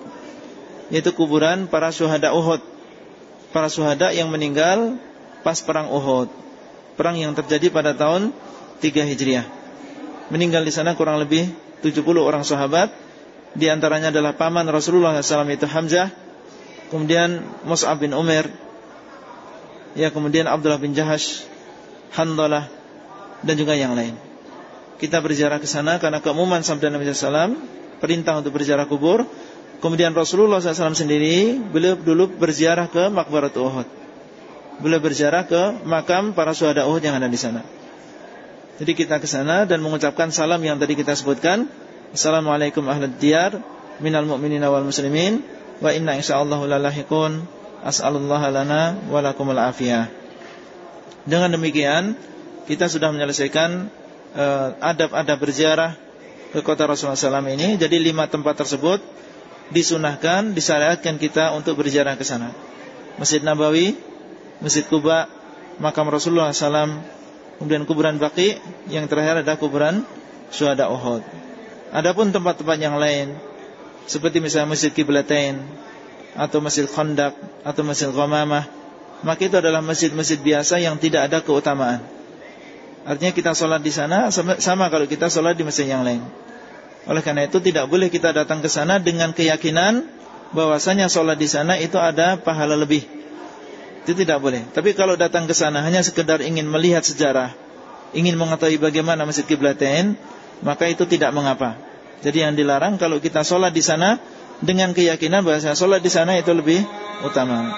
Yaitu kuburan para syuhada Uhud. Para syuhada yang meninggal Pas perang Uhud Perang yang terjadi pada tahun 3 Hijriah. Meninggal di sana kurang lebih 70 orang sahabat Di antaranya adalah paman Rasulullah SAW itu Hamzah Kemudian Mus'ab bin Umar Ya kemudian Abdullah bin Jahash Handalah dan juga yang lain. Kita berziarah ke sana karena keumuman sabda Nabi SAW perintah untuk berziarah kubur. Kemudian Rasulullah SAW sendiri beliau dulu berziarah ke Makbarat Uhud. Beliau berziarah ke makam para syuhada Uhud yang ada di sana. Jadi kita ke sana dan mengucapkan salam yang tadi kita sebutkan. Assalamualaikum ahlad diyar minal mu'minina wal muslimin wa inna insyaallah lalahiqun as'alullah lana wa lakumul afiyah. Dengan demikian kita sudah menyelesaikan eh, adab-adab uh, berziarah ke kota Rasulullah SAW ini. Jadi lima tempat tersebut disunahkan, disyariatkan kita untuk berziarah ke sana. Masjid Nabawi, Masjid Kuba, makam Rasulullah SAW, kemudian kuburan Baqi, yang terakhir adalah kuburan Syuhada Uhud. Adapun tempat-tempat yang lain, seperti misalnya Masjid Kiblatain, atau Masjid Khandaq, atau Masjid Ghamamah, maka itu adalah masjid-masjid biasa yang tidak ada keutamaan. Artinya kita sholat di sana sama kalau kita sholat di masjid yang lain. Oleh karena itu tidak boleh kita datang ke sana dengan keyakinan bahwasanya sholat di sana itu ada pahala lebih. Itu tidak boleh. Tapi kalau datang ke sana hanya sekedar ingin melihat sejarah, ingin mengetahui bagaimana masjid kiblatain, maka itu tidak mengapa. Jadi yang dilarang kalau kita sholat di sana dengan keyakinan bahwa sholat di sana itu lebih utama.